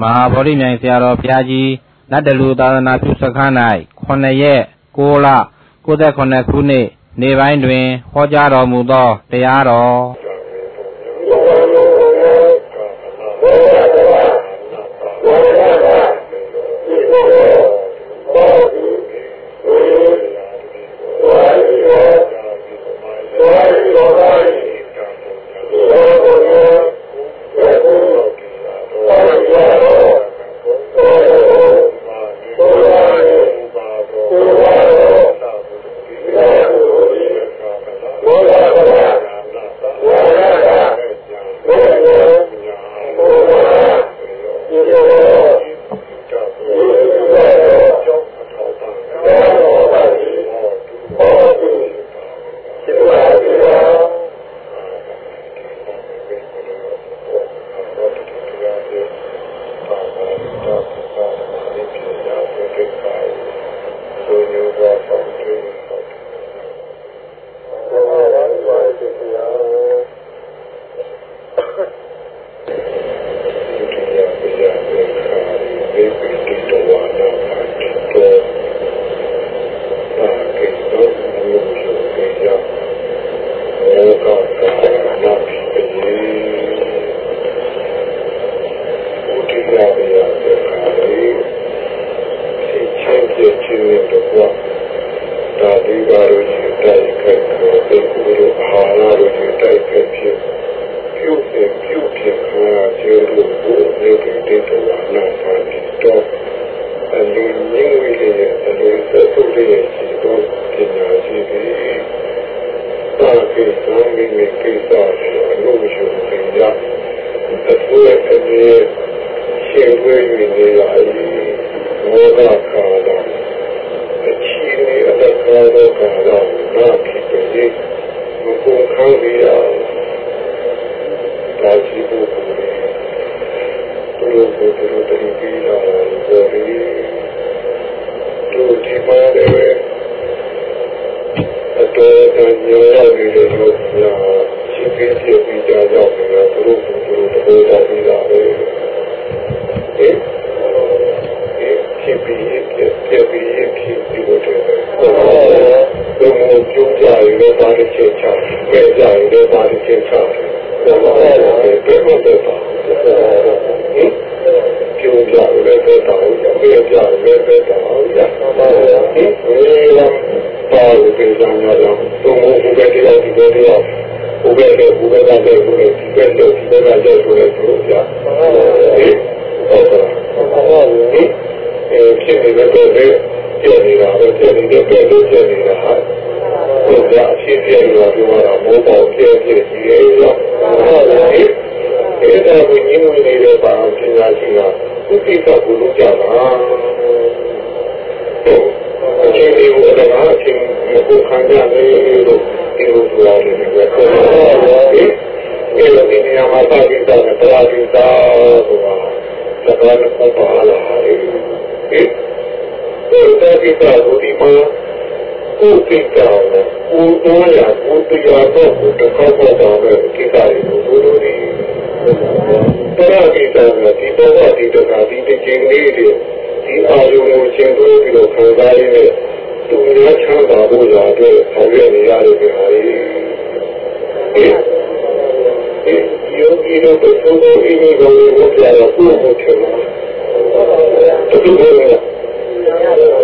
မဟာဗောဓိမြိုင်ဆရာတော်ဘုရားကြီးနတ်တလူသာသနာပြုစခန်း၌9ရက်6လ69ခုနှစ်နေ့ပိုင်းတွင်ဟောကြားတော်မူသောတရားတော် ကိစ္စကိုဒီမှာကိုယ်ကိစ္စနဲ့ကိုယ်တော်ရာကိုယ်တရားတော့ကိုတစ်ခေါက်တော့တော့ကိစ္စတွေကိုဘုလိုနေတရားကိစ္စနဲ့ဒီတော့ဒီတော့ဒီတစ်ချိန်လေးတွေဒီအာယုံကိုရှင်းထုတ်ပြီးတော့ခံစားရတဲ့သူများချမ်းသာဖို့ရာအတွက်ဆောင်ရွက်နေရတဲ့ပြည်ဟာကြီးဒီယောဂီတို့ပုံစံကိုအင်းကြီးကိုပြောရတော့ကိုယ်ကိုချင်တယ်တူတူပဲလား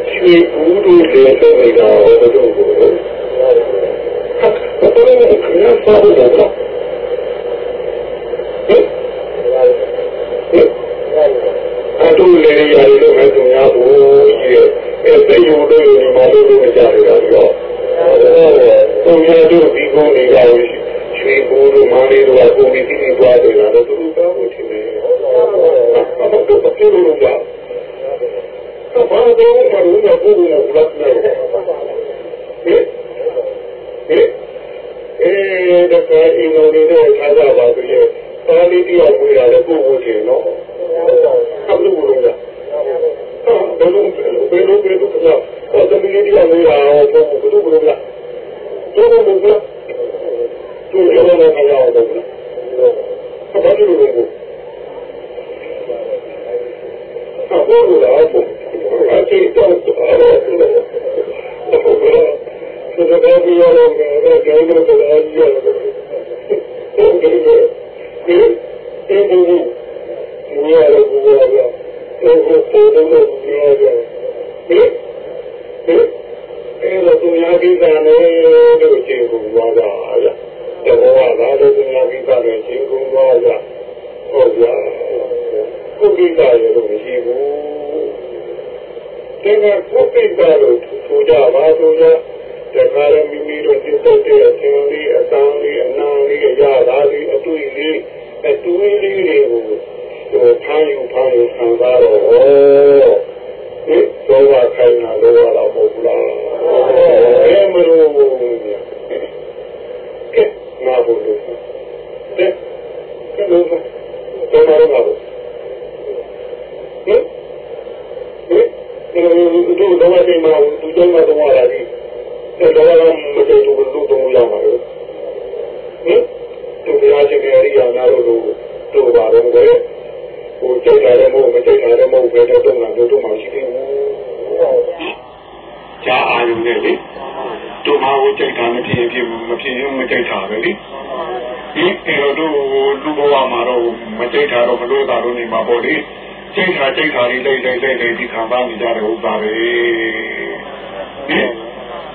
はい。 ဘ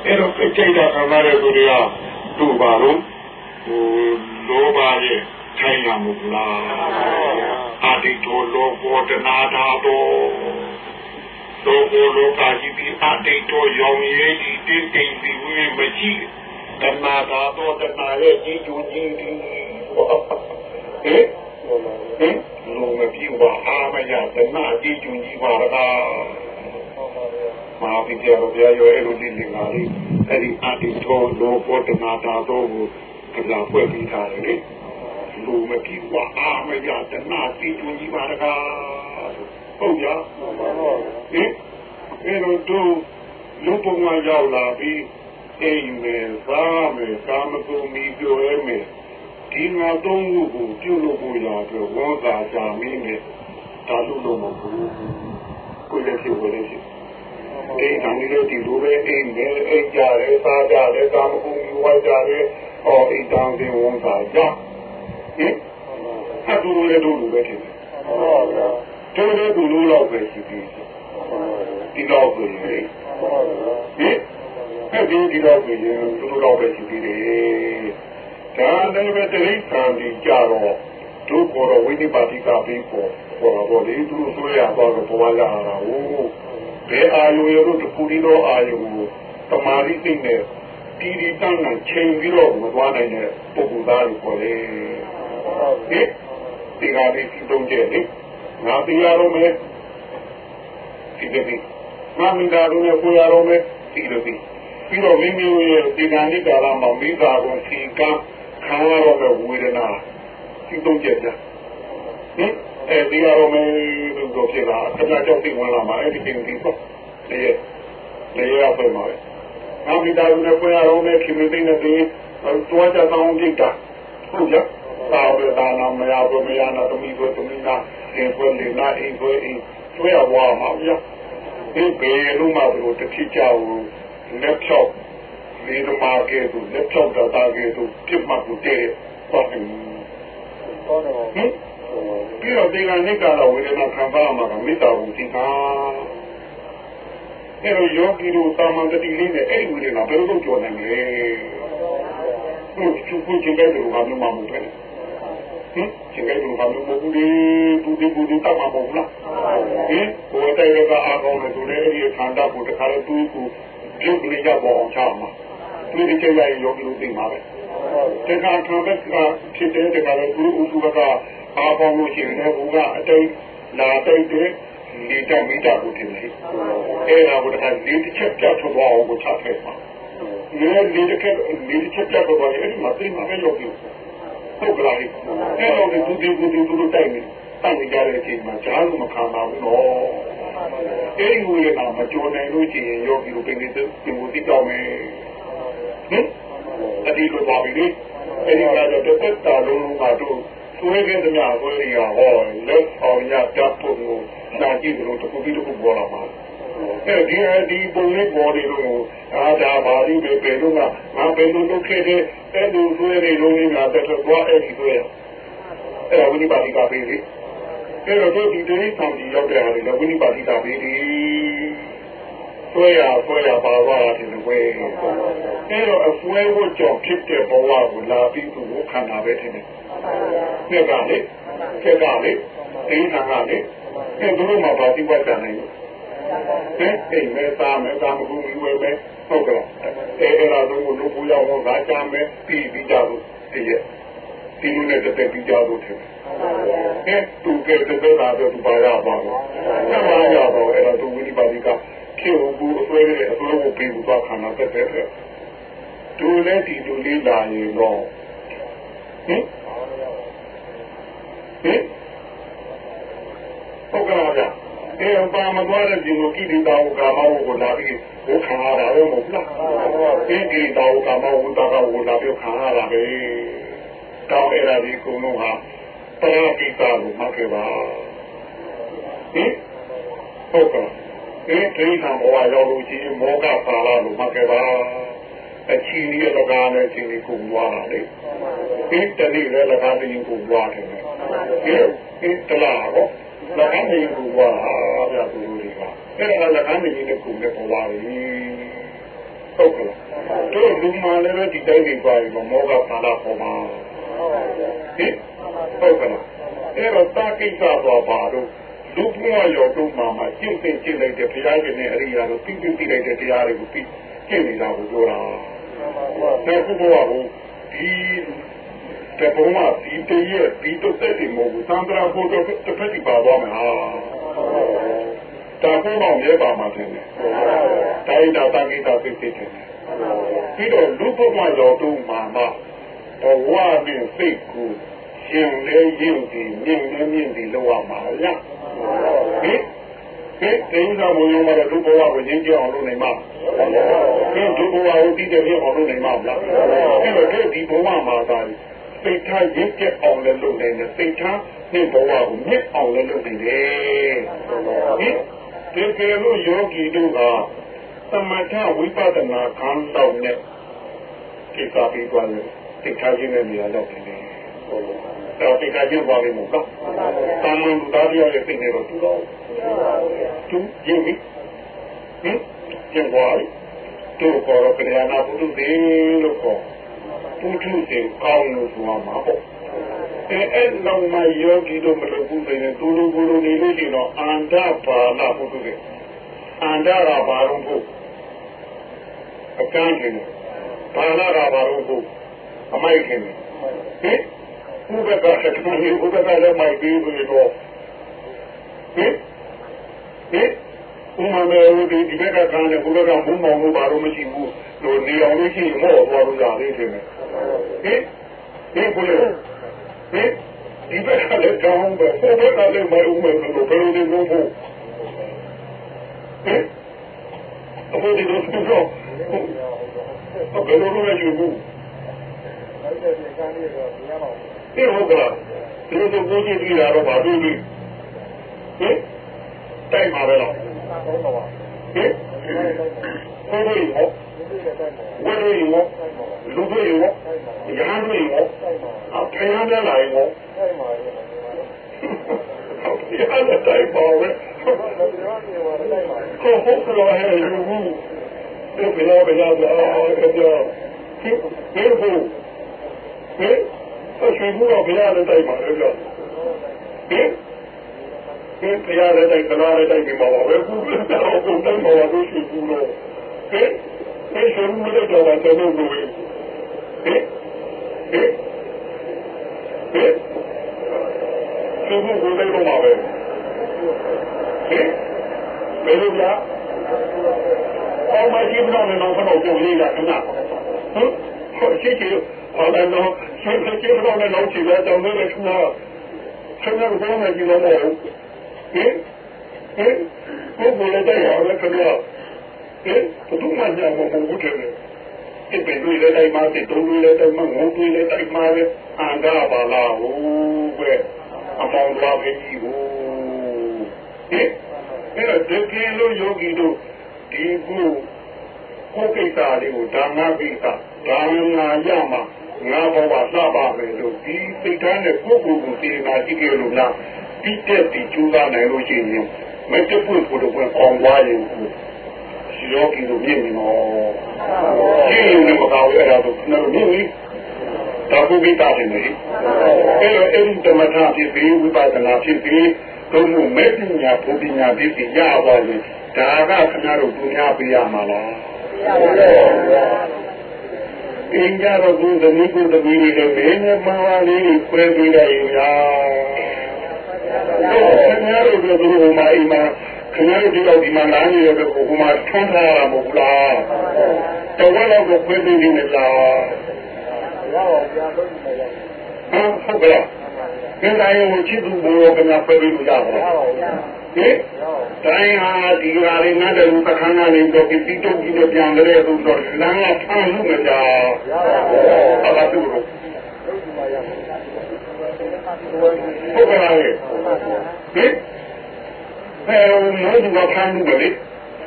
အဲ့တော့စိတ်ဓာတ်ခံရတဲ့သူတွေကသူ့ပါလို့ဟိုလောဘရဲ့ထိုင်ရမှုလားအာတိတောလောဘောတနာတာတော့လောဘောလောကကြီးပြီးအာတိတောရောင်ရည်ကြီးတင်းတင်းပြီးဝိမရှိတနာတာတော့တနာရဲ့ကြီးကျူးကြီးဒီဟဲ့ဟင်လူမပြေပါအားမရတနာကြီးကျူးကြီးပါလား မဟာပိပြရောပြရောအဲ့လိုဒီလင်္ကာလေးအဲ့ဒီအတိတောလောဘောတနာတာတော့ကိုကလာပွဲပြီးထားတယ်လေလူမပြေပါအားမရတနာကြီးကျူးကြီးပါလားဟုတ်ကြဟင်အဲ့လိုတို့လူပုံမှန်ရောက်လာပြီးအိမ်မယ်စားမယ်ကာမဂုဏ်မီပြောရဲမယ်ဒီငါသုံးခုကိုပြုလုပ်ဖို့ရအတွက်ဝန်သာကြမင်းနဲ့ဒါလို့လို့မဟုတ်ဘူးကိုယ်လည်းဖြစ်ဝင်ရှိ အိမ်တိုင်းလေးဒီလိုပဲအိမ်ပဲအိမ်ကြရဲစားကြရဲကာမဂုဏ်ယူဝကြရဲဟောအိမ်တောင်တင်ဝန်သာကြဟင်အတူတူလည်းတို့လိုပဲဖြစ်တယ်ဟုတ်ပါဘူးတို့လည်းသူလိုလောက်ပဲရှိပြီးဒီတော့ကိုလေဟင်အဲ့ဒီဒီတော့ကိုရင်သူတို့တော့ပဲရှိသေးတယ်ဒါလည်းပဲတိရိစ္ဆာန်ဒီကြတော့တို့ကိုယ်တော်ဝိနိပါတိကပြီးပေါ်ပေါ်တော့လေသူတို့ဆိုရတော့ပေါ်လာတာဟုတ် ဘယ်အာယုရတို့တခုဒီတော့အာယုကိုတမာတိသိနေဒီဒီတန်းနဲ့ချိန်ပြီးတော့မသွားနိုင်တဲ့ပုဂ္ဂိုလ်သားကိုပေါ်လေဟင်ဒီကနေ့ဒီတုံးကျဲလေငါတရားတော်မယ်ဒီကနေ့ငါမိသားစုနဲ့ကိုရတော်မယ်ဒီလိုဒီပြီးတော့မိမိရဲ့ဒီကနေ့ကာလမှာမိသားစုစီကံခံရတော့တဲ့ဝေဒနာဒီတုံးကျဲကြဟင်အဲဒီရတော်မယ် လို့ပြောဖြစ်လာအထက်ကြောင့်သိဝင်လာမှာအဲ့ဒီတင်ပြီးတော့လေလေရပဲမှာငါမိသားစုနဲ့ကိုရတော်မယ်ခင်မသိနေတယ်တွားကြအောင်ကြည့်တာဟုတ်ကြသာဝေဒနာမရဘူးမရနာသမီးကိုသမီးနာအင်းကိုလေနာအင်းကိုအင်းဆွဲဝါမှာဗျာဒီဘေလုံးမှာဘလို့တတိကြဘူးလက်ဖြောက်လေသမားကဲသူလက်ဖြောက်တာတာကဲသူပြစ်မှတ်ကိုတဲ့ပတ်တယ်ဟုတ်တယ်ဟင် ပြီးတော့ဒီကနေ့ကတော့ဝေဒနာခံပါမှာကမေတ္တာဘုတိကအဲ့တော့ယောဂီတို့တာမန်တတိလေးနဲ့အဲ့ဒီဝေဒနာဘယ်လိုကြော်နိုင်လဲဟုတ်ချူခုချင်းတဲ့လူကမှမမှုပဲဟင်ချင်းတဲ့လူကမှမမှုလေသူဒီဘူးဒီတတ်မှာမဟုတ်လားဟင်ဘုရားတဲ့ကအားကောင်းတယ်သူလည်းအဲ့ဒီခန္ဓာကိုတခါတော့သူ့ကိုပြုတ်ပြီးကြပေါ်အောင်ချမှာသူဒီကျေရယောဂီတို့သိမှာပဲတခါခံတဲ့ကဖြစ်တဲ့တခါတော့သူ့ဥစုက အားကောင်းလို့ရှိရင်လည်းဘုရားအတိတ်လာတိုက်တဲ့လေတောင်မိတာကိုတင်လေအဲ့ဒါကိုတခါလေတစ်ချက်ပြတ်ထွက်သွားအောင်ကိုချဖက်ပါလေလေတစ်ချက်လေတစ်ချက်ပြတ်ထွက်သွားရင်အဲ့ဒီမှာသိမှာပဲရောက်ပြီဟုတ်ကလားအဲ့တော့ဒီသူဒီသူဒီသူတိုက်နေတိုက်နေကြတဲ့အချိန်မှာကြားလို့မခံပါဘူးနော်အဲ့ဒီကိုလည်းမကြောနိုင်လို့ရှိရင်ယောဂီတို့ပြင်နေတဲ့ဒီမူတိတောင်းမယ်ဟင်အဒီလိုပါပြီလေအဲ့ဒီကတော့တစ်သက်တာလုံးကတို့ ဆွဲခဲ့တဲ့များဆွဲရဟောလက်အောင်ရတတ်ဖို့ကိုနာကြည့်လို့တခုပြီးတခုပေါ်လာမှာအဲဒီဒီပုံလေးပေါ်နေလို့အာဒါပါလိပဲပဲလို့ငါငါဘယ်လိုလုပ်ခဲ့တဲ့အဲ့လိုဆွဲနေလို့ငါတက်တော့အဲ့ဒီဆွဲအဲ့ဒါဝိနိပါတိကပေးလေအဲ့တော့ဒီဒီလေးဆောင်ကြီးရောက်တဲ့ဟာတွေလည်းဝိနိပါတိကပေးလေဆွဲရဆွဲရပါသွားတာဒီလိုပဲအဲ့တော့အဆွဲဝတ်ကြောင့်ဖြစ်တဲ့ဘဝကိုလာပြီးသူ့ကိုခံတာပဲထင်တယ်။ မြက်ကလေကျက်ကလေတိန်းခံကလေအဲ့သူတို့မှပါတိဝတ်ကြနိုင်ဘူး။ဟဲ့အိမ်မဲသားမဲသားမကူမီဝဲပဲဟုတ်ကဲ့။အဲ့အဲ့ဒါတို့ကိုလူပူရောက်တော့ငါချမ်းမဲပြီးပြီးကြလို့တည်းရဲ့ဒီလိုနဲ့တက်ပြီးကြလို့ထင်တယ်။ဟဲ့သူကတည်းကလာတော့သူပါရပါတော့။ဆက်ပါရတော့အဲ့တော့သူဝိပါတိကခေဘူးအဆွဲနဲ့အဆွဲကိုပြီးသွားခန္ဓာတက်တဲ့သူလည်းဒီလူလေးလာရင်တော့ဟင် ဟင်ဟုတ်ကဲ့ဗျာအဲပါမသွားတဲ့ဒီလိုကိတိတောင်ကာမဝကိုလာပြီးဘုခံရတာပဲမဟုတ်လားဒီကိတိတောင်ကာမဝတာကဝလာပြီးခံရတာပဲတောင်းရတာဒီကုံလုံးဟာပရာပိတာကိုမှတ်ခဲ့ပါဟင်ဟုတ်ကဲ့ဒီဒိဋ္ဌံဘဝရောက်လို့ရှိရင်မောကပါလာလို့မှတ်ခဲ့ပါ အချီလေးလကားနဲ့ချင်းလေးကိုသွားတာလေဒီတလေးလည်းလကားလေးကိုသွားတယ်ဒီဒီတလားတော့လကားလေးကိုသွားတာဗျာသူတို့တွေကအဲ့ဒါလကားလေးနဲ့ကိုလည်းပေါ်ပါလိဟုတ်ကဲ့တို့လူမှလည်းဒီတိုင်းနေပါရင်မောကပါလာပေါ်မှာဟင်ဟုတ်ကဲ့အဲ့တော့တာကိစ္စတော့ပါတော့လူဘဝရောတို့မှာမှာကျင့်သိကျင့်လိုက်တဲ့ဘုရားရှင်ရဲ့အရိယာတို့ပြီးပြီးလိုက်တဲ့တရားတွေကိုပြီးကျင့်နေတာကိုပြောတာ တဲ့ခုဘဝကိုဒီတပုံမှာဒီတည်းရဲ့ဒီတော့တဲ့ဒီမို့သံဃာဘုရားတစ်ဖက်ဒီပါသွားမှာတာဘုံတော့ရဲပါမှာတယ်တိုင်းတာတာကိတာသိသိတယ်ပြီးတော့လူဘဝရောတို့မှာမှာဘဝနဲ့စိတ်ကိုရှင်လေးရင်ဒီမြင့်မြင့်မြင့်ဒီလောက်မှာလားဟင် ဒီတင်းသာမယုံမှာဒုဘဝကိုရင်းကြအောင်လုပ်နိုင်မှာဒီဒုဘဝကိုတည်တယ်အောင်လုပ်နိုင်မှာလားအဲ့တော့ဒီဘဝမှာသာစိတ်ထားရင့်ကျက်အောင်လည်းလုပ်နိုင်တယ်စိတ်ထားဒီဘဝကိုမြင့်အောင်လည်းလုပ်နိုင်တယ်ဟင်ဒီကေလို့ယောဂီတို့ကသမထဝိပဿနာခံတော့နဲ့ဒီကပြီးသွားတယ်စိတ်ထားခြင်းနဲ့နေရာတော့တယ်တော့ ဒီကကြည့်ပါလိမ့်မယ်နော်။တာမန်လူသားတွေရဲ့ပြင်နေတော့သူတော့သူရင်းပြီ။ဟင်ကျင်သွားပြီ။သူကောရကရနာဘုသူသေးလို့ခေါ်။ပုထုဇဉ်ကောင်းလို့ဆိုမှာပေါ့။အဲအဲ့လောက်မှယောဂီတို့မလုပ်ဘူးဆိုရင်သူတို့ဘုလိုနေလို့ရှိတော့အန္တပါဠဘုသူသေး။အန္တရာဘာလို့ဘုအကန့်ခင်ဘာလာရာဘာလို့ဘုအမိုက်ခင်ဟင် ဥပကဆက်ထူဥပကလည်းမိုက်ပြီးပြီးတော့ဟင်ဟင်ဥမမေဒီဒီဘက်ကကလည်းဘုရားကဘုံမောင်လို့ဘာလို့မရှိဘူးလို့နေအောင်လို့ရှိရင်မော့သွားလို့ရသေးတယ်ဟင်ဟင်ဘုရားဟင်ဒီဘက်ကလည်းကောင်းပဲဟိုဘက်ကလည်းမိုက်ဦးမယ်လို့ဘယ်လိုလုပ်ဖို့ဟင်အခုဒီလိုဆိုတော့ဘယ်လိုလုပ်ရယူဘူးဒီ ဟုတ်ကလားဒီလိုကိုကြည့်ကြည့်ရတော့ဘာလို့လဲဟင်တိုက်မှာပဲလားဟင်ဟိုလိုရောဝယ်လို့ရောလူတွေရောရဟန်းတွေရောအဖေရမ်းလာရောဟုတ်ရတဲ့တိုက်ပါပဲကိုဟုတ်ကလားဟဲ့ယူဘူးဒီဘယ်လိုပဲရတော့ကြပြောဟင်ဟင်ဟင် အရှင်ဘုရားဘုရားလည်းတိုက်ပါလေကြောဟင်ဒီဘုရားလည်းတိုက်ကလာလည်းတိုက်ပြီးပါပါပဲဘုရားတော့ဘုရားမှာတော့ရှိဘူးလို့ဟင်ဒီရှင်ဘုရားကြောင့်တော့လို့လို့ဟင်ဟင်ဟင်ရှင်ဘုရားလည်းတော့ပါပဲဟဟင်ဘယ်လိုလဲအော်မရှိဘလို့တော့ဘလို့ပြောလေးလာခဏဟမ်ရှိချီဟောတယ်တော့ရှိချီဘလို့ လည်းတော့ချီလာတော့လည်းခဏခဏကတော့မရှိလို့မဟုတ်ဟင်ဟင်ကိုယ်ကလည်းတရားလည်းခဏဟင်ဘယ်သူမှညမဟုတ်ဘူးတဲ့ဒီပေတွေလည်းတိုင်းမှာဒီတုံးတွေလည်းတိုင်းမှာငုံတွေလည်းတိုင်းမှာအန္တရာပါလားဟုတ်ပဲအမောင်တော်ပဲကြီးဟိုဟင်အဲ့တော့ဒီကိလို့ယောဂီတို့ဒီကုကိုကိစ္စလေးကိုဓမ္မကိစ္စဒါနာရမှာ ငါဘဝစပါမယ်လို့ဒီစိတ်ထားနဲ့ကိုယ့်ကိုယ်ကိုသိနာကြည့်ကြလို့လားဒီတက်ဒီကျူးသားနိုင်လို့ရှိရင်မတပွင့်ကိုတော့ပွင့်အောင်သွားရင်ယောဂီတို့မြင်နေတော့ရှင်းနေမှာကောအဲ့ဒါတော့ကျွန်တော်မြင်ပြီဒါကုပိတာတယ်လေအဲ့တော့အဲ့ဒီဓမ္မထာဖြစ်ပြီးဝိပဿနာဖြစ်ပြီးသုံးမှုမဲ့ပညာဘုပညာဖြစ်ပြီးရသွားရင်ဒါကခဏတော့ပညာပေးရမှာလား အင်းကြတော့ဘုသမီးကိုသမီးတွေလည်းမင်းမမလေးခွဲပေးလိုက်ရာခင်ဗျားတို့ကဘုရားမအိမ်မှာခင်ဗျားတို့ဒီတော့ဒီမှာလာနေရတဲ့ကိုကမှထွန်းထားတာမဟုတ်လားတော်ဝဲတော့ကိုခွဲပေးနေလားဟုတ်ကဲ့။ဒီတိုင်းကိုချစ်သူဘိုးရောကများဖွဲ့ပြီးလို့ရပါလား။ ဟင်။တိုင်းဟာဒီဟာလေးငါတို့ပခန်းကနေတော့ဒီတုတ်ကြီးနဲ့ပြန်လဲလို့တော့လမ်းကဖမ်းလို့မကြောက်။ဟုတ်ပါဘူး။ဟုတ်ကဲ့လေ။ဟင်။အဲမိုးဒီကဖမ်းလို့လေ။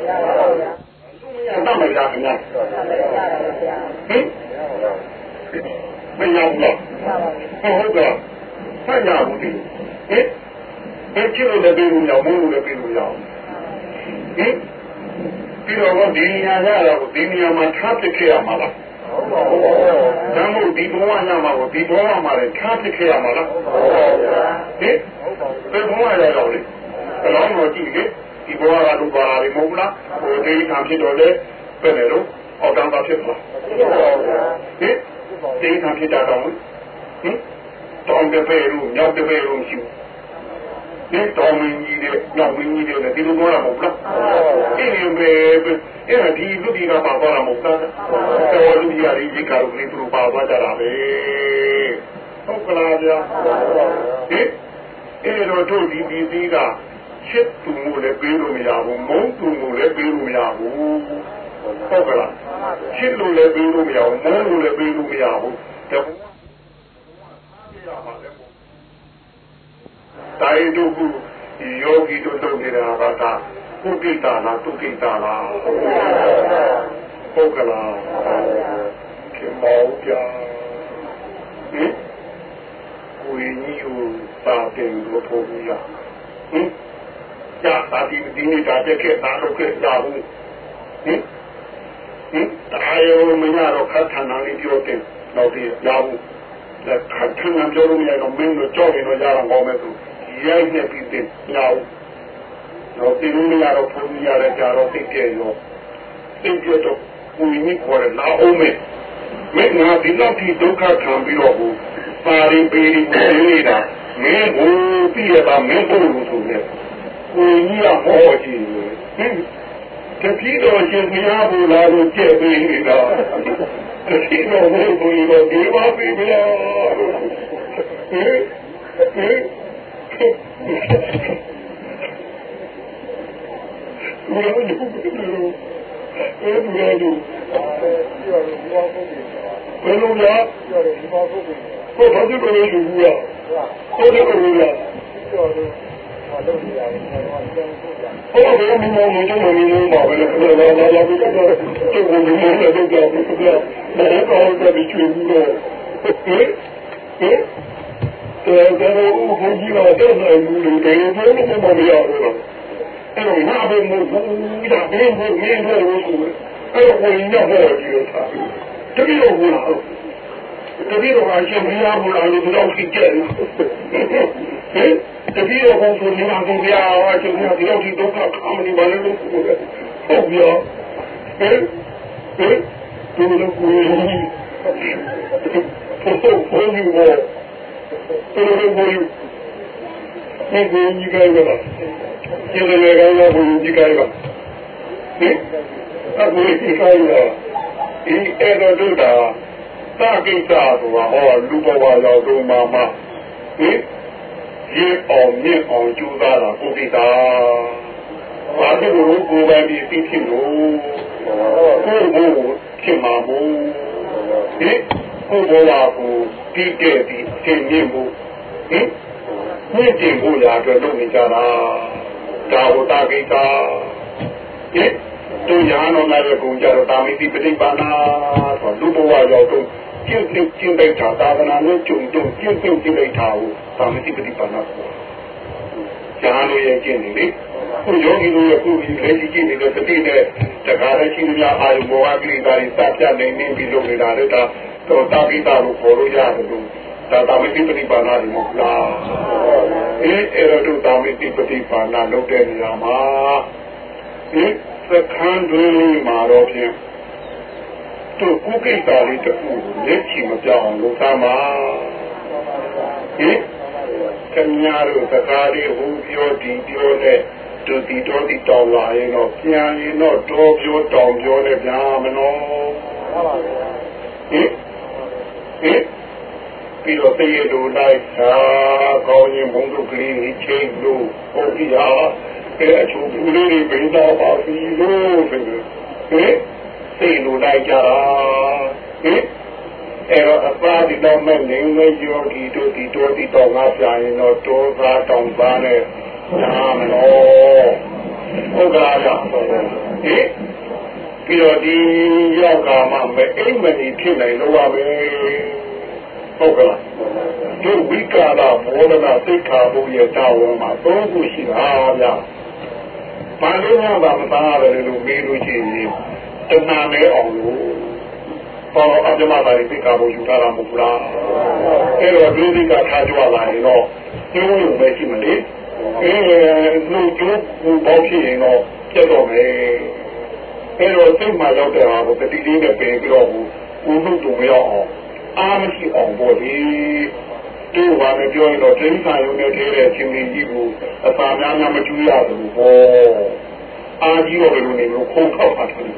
ရပါဘူး။တော့မရခင်ဗျာ။ဟင်။မရောက်ဘူး။ဟုတ်ကဲ့။ဆက်ရဘူးဒီဟင် ဘယ်ကျလို့လည်းပြေးလို့ရအောင်မလို့လည်းပြေးလို့ရအောင်ဟင်ပြီးတော့ဒီနေရာရတော့ဒီနေရာမှာထားပစ်ခဲ့ရမှာလားဟုတ်ပါဘူး။ဒါမို့ဒီဘဝညမှာကိုဒီဘဝမှာလည်းထားပစ်ခဲ့ရမှာလားဟုတ်ပါဘူး။ဟင်ဘယ်ဘဝရတော့လေ။အဲ့တော့တော့ကြည့်လေဒီဘဝကလူပါရီမဟုတ်လား။ဟိုဒီခံဖြစ်တော့လေပဲလေလို့အောက်တန်းပါဖြစ်မှာ။ဟုတ်ပါဘူး။ဟင်ဒီခံဖြစ်တာတော့ဟင်တောင်တပည့်တို့ညောင်တပည့်တို့ရှိ ဒီတောင်မင်းကြီးတွေညောင်မင်းကြီးတွေလည်းဒီလိုပြောတာမဟုတ်လားအဲ့ဒီပဲအဲ့ဒါဒီလူကြီးကပါသွားတာမဟုတ်လားတော်လူကြီးရီကြီးကလည်းသူတို့ပါသွားကြတာပဲဟုတ်ကလားဗျာဟင်အဲ့တော့တို့ဒီဒီသေးကချစ်သူမှုလည်းပေးလို့မရဘူးမုန်းသူမှုလည်းပေးလို့မရဘူးဟုတ်ကလားချစ်လို့လည်းပေးလို့မရဘူးမုန်းလို့လည်းပေးလို့မရဘူးတို င်းတို့ကယောဂီတို့လုပ်နေတာကသာကုဋိတာလားတုကိတာလားဟုတ်ကလားခေမောပြဟင်ကိုရင်ကြီးကိုပါတင်လို့ဖို့ရဟင်ကြာတာဒီဒီနေတာတက်ခဲ့တာတော့ခဲ့ကြဘူးဟင်ဟင်တာယောမရတော့ခတ်ထန်နာလေးပြောတယ်တော့ဒီရဘူးလက်ခတ်ထန်နာပြောလို့မရတော့မင်းတို့ကြောက်ရင်တော့ရအောင်ကောင်းမယ်သူ ရိုက်နေပြီးတင်နောက်တော့ဒီလိုရတော့ပုံရတဲ့ကြတော့သိကြရောသိကြတော့ကိုကြီးခေါ်ရလာအောင်မယ်မင်းငါဒီလောက်ဒီဒုက္ခခံပြီးတော့ဘူးပါရီပေရီနေနေတာမင်းကိုပြရတာမင်းကိုလို့ဆိုနေကိုကြီးကဟောကြည့်ဟင်တပည့်တော်ရှင်ဘုရားဘုရားကိုကြည့်ပြီးနေတာတပည့်တော်ဘုရားကိုဒီပါပြီဗျာဟင်ဟင် ဘယ်လိုလုပ်လဲဘယ်လိုလုပ်ဘယ်လိုလဲဘယ်လိုလဲဘယ်ဘာဒီကိုယူရဘယ်လိုလုပ်လဲဟိုဘယ်လိုမှမလုပ်နိုင်ဘူးဘာပဲလဲဘယ်လိုလဲလာပြီးတော့ကျုပ်ကလည်းမလုပ်တော့ဘူးဘယ်လိုကောင်းတယ်ချွေးဘူးတော့ဟဲ့ဟဲ့ တော်တော်ဦးဘုန်းကြီးကတော့နိုင်ဘူးလေတကယ်ပြောလို့မမရဘူးလားအဲ့တော့ငါဘယ်မှာဘူးဒါဘယ်မှာမင်းတို့လို့ဆိုအဲ့တော့ဝင်ရဟောကြည့်တာတပည့်တော်ကတပည့်တော်ကအရှင်ဘုရားဘုရားလို့တော့ကြည့်ကြတယ်ဟဲ့တပည့်တော်ကဆိုနေတာဘုရားအရှင်ဘုရားဒီလောက်ဒီဒုက္ခခံနေပါလေလို့ဆိုတယ်ဟုတ်ပြီဟဲ့ဟဲ့ဒီလိုကိုယ်ဟုတ်ဟု တ်ဟုတ်ဟုတ်တော်တော်ကိုဒီကိုကြီးကလည်းကျင်တယ်ကတော့ဘုရားကြီးကရောဟင်အခုဒီခိုင်းတော့ဒီအဲ့တော့တို့တာသာကိစ္စဆိုတာဟောလူဘဝရောက်တော့မှမှဟင်ရေအောင်မြင့်အောင်ကြိုးစားတာကိုကိစ္စဘာဖြစ်လို့ကိုယ်ပိုင်ဒီသိဖြစ်လို့ကိုယ်ကိုဖြစ်မှာမို့ဟင် ကိုယ်ဘဝကိုတီးတဲ့ဒီသင်မြင့်ဖို့ဟင်မြင့်တင်ဖို့ရာအတွက်လုပ်နေကြတာဒါဝတ္တကိစ္စဟင်သူညာတော်လာတဲ့ကုံကြတော့တာမိတိပฏิပါဏာဆိုလူဘဝရောက်တော့ကျင့်ကျင့်ကျင့်လိုက်တာသာသနာနဲ့ကြုံတော့ကျင့်ကျင့်ကျင့်လိုက်တာကိုတာမိတိပฏิပါဏာဆိုညာလို့ရဲ့ကျင့်နေလေခုယောဂီတို့ရဲ့ခုဒီလက်ရှိကျင့်နေတဲ့တတိနဲ့တခါတည်းရှိများအာယုဘောဂကိရိတာတွေစပြနေနေပြီးလုပ်နေတာလေဒါ တော့တာပိတာကိုခေါ်လို့ရတယ်လို့ဒါတာမိတိပฏิပါဏာတွေမဟုတ်လားအဲအဲ့တော့တာမိတိပฏิပါဏာလုပ်တဲ့နေရာမှာဒီစခန်းတွင်းလေးမှာတော့ဖြင့်သူကုကိစ္စလေးတစ်ခုလက်ချီမပြောင်းလုပ်သားမှာဟင်ခင်ဗျားတို့စကားလေးဟူပြောဒီပြောနဲ့တူတီတော်တီတောင်းလာရင်တော့ပြန်ရင်တော့တော်ပြောတောင်းပြောနဲ့ဗျာမနော်ဟင် ဟင်ပြီးတော့တရေတို့လိုက်သာကောင်းရင်ဘုံတို့ကလေးကြီးချိန်လို့ဟုတ်ပြီဟာအဲအချို့ဘူးလေးတွေဘယ်တော့ပါပြီလို့ဆိုဟင်စိတ်လိုလိုက်ကြတာဟင်အဲ့တော့အပါဒီတော့မဲ့နေငယ်ယောဂီတို့ဒီတို့ဒီတော့ငါပြရင်တော့တောသားတောင်သားနဲ့နာမလို့ဟုတ်ကလားဟင် ပြီးတော့ဒီရောက်ကမှမအိမ်မနေဖြစ်နိုင်လို့ပါပဲဟုတ်ကလားဒီဝိကာရဘောဓနာသိက္ခာဘုရဲ့တာဝန်မှာသုံးခုရှိတာဗျာဘာလို့မှမသားရတယ်လို့မေးလို့ရှိရင်တဏှာနဲ့အောင်လို့ဟောအကြမသာရိသိက္ခာဘုယူထားတာမဟုတ်လားအဲ့တော့ဒုတိယထားကြလာရင်တော့ကျိုးလို့ပဲရှိမလေအဲနှုတ်ကျိုးဘူပေါ့ဖြစ်ရင်တော့ပြတ်တော့မယ် အဲ့တော့စိတ်မှရောက်တဲ့ဟာကိုတတိလေးနဲ့ပင်ပြီးတော့ဘူးဦးနှုတ်တုံမရောက်အောင်အားမရှိအောင်ပေါ့လေတို့ဘာနဲ့ပြောရင်တော့တိစ္ဆာယုံနဲ့တည်းတဲ့ချင်းကြီးကိုအသာများများမကျူးရဘူးပေါ့အာကြီးတော့ဘယ်လိုနေလို့ခုံထောက်ပါတယ်ဟင်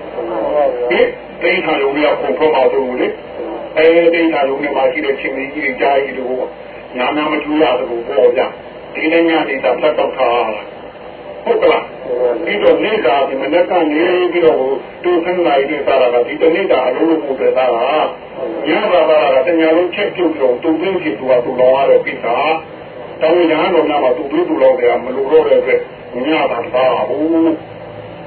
တိစ္ဆာယုံကခုံထောက်ပါတော့လေအဲတိစ္ဆာယုံနဲ့မှရှိတဲ့ချင်းကြီးကြီးကြားကြီးတို့ညာများမကျူးရဘူးပေါ့ဗျဒီနေ့ညနေတာဖတ်တော့ခါ ဟုတ်ကလားဒီတော့နေတာဒီမနေ့ကနေပြီးတော့တူဆန်းလိုက်တဲ့သားကဒီတနေ့ကအလုံးလုံးပို့တဲ့သားကညဘာဘာကတညာလုံးချက်ပြုတ်တော့တူပြင်းဖြစ်သူကသူလောရတဲ့ကိစ္စတောင်းရဟန်းတော်များမှာတူတူတူလောတယ်မလိုတော့တဲ့အတွက်ညတာပါဘူး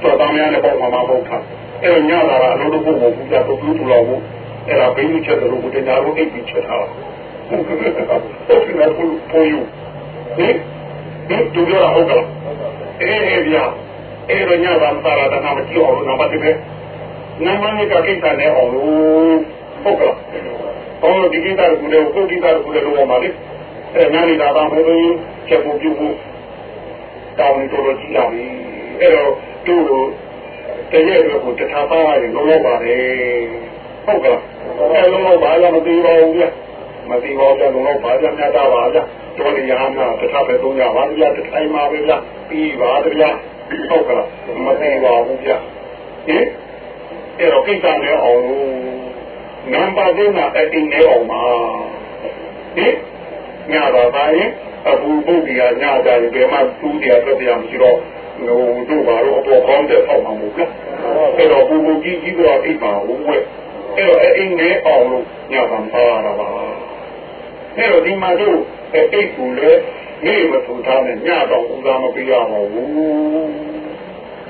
တော်တော်များနဲ့ပေါ့မှာမဟုတ်တာအဲညတာကအလုံးလုံးပို့ဖို့ဘူးကြတူတူတူလောဘူးအဲ့ဒါဘိန်းချက်တို့ကိုတညာလုံးအိပ်ပြီးချက်ထားဟုတ်ကဲ့ဟုတ်ကဲ့ပို့ယူဟင်ဒီတူရဟုတ်ကလား အေးဗျာအဲ့တော့ညဘာသာရတာမကြည့်အောင်လို့နံပါတ်1နံပါတ်2ကကိစ္စနဲ့အောင်လို့ဟုတ်ကလားဟောဒီကိစ္စကိုလည်းကိုကိစ္စကိုလည်းလောပါလေအဲနားနေတာပါဘယ်လိုချက်ဖို့ပြုဖို့တောင်းနေတော့ကြည့်ရပြီအဲ့တော့သူ့ကိုတရက်ရွယ်ကိုတခြားပါရင်လုံးလုံးပါတယ်ဟုတ်ကလားအဲလုံးလုံးပါလားမသိပါဘူးဗျမသိပါဘူးလုံးလုံးပါကြများတာပါဗျ တော်နေရဟနာတခြားပဲသုံးရပါဗျာတထိုင်ပါပဲဗျာပြီးပါဗျာဟုတ်ကလားမသိပါဘူးဗျာဟင်အဲ့တော့ကိစ္စနဲ့အောင်လို့နံပါတ်၄မှာအတင်းနဲ့အောင်ပါဟင်ညပါပါရင်အခုဘုရားညကြရင်ဘယ်မှာသူ့တရားပြတရားမရှိတော့ဟိုတို့ဘာလို့အပေါ်ကောင်းတဲ့အောက်မှာမဟုတ်လားအဲ့တော့ဘူဘူကြီးကြီးတော့အိပ်ပါဘူးဝဲအဲ့တော့အင်းနဲ့အောင်လို့ညပါပါတာပါ အဲ့တော့ဒီမှာတို့အိတ်ကိုလည်းနေမထူထားနဲ့ညတော့ဥစားမပေးရပါဘူး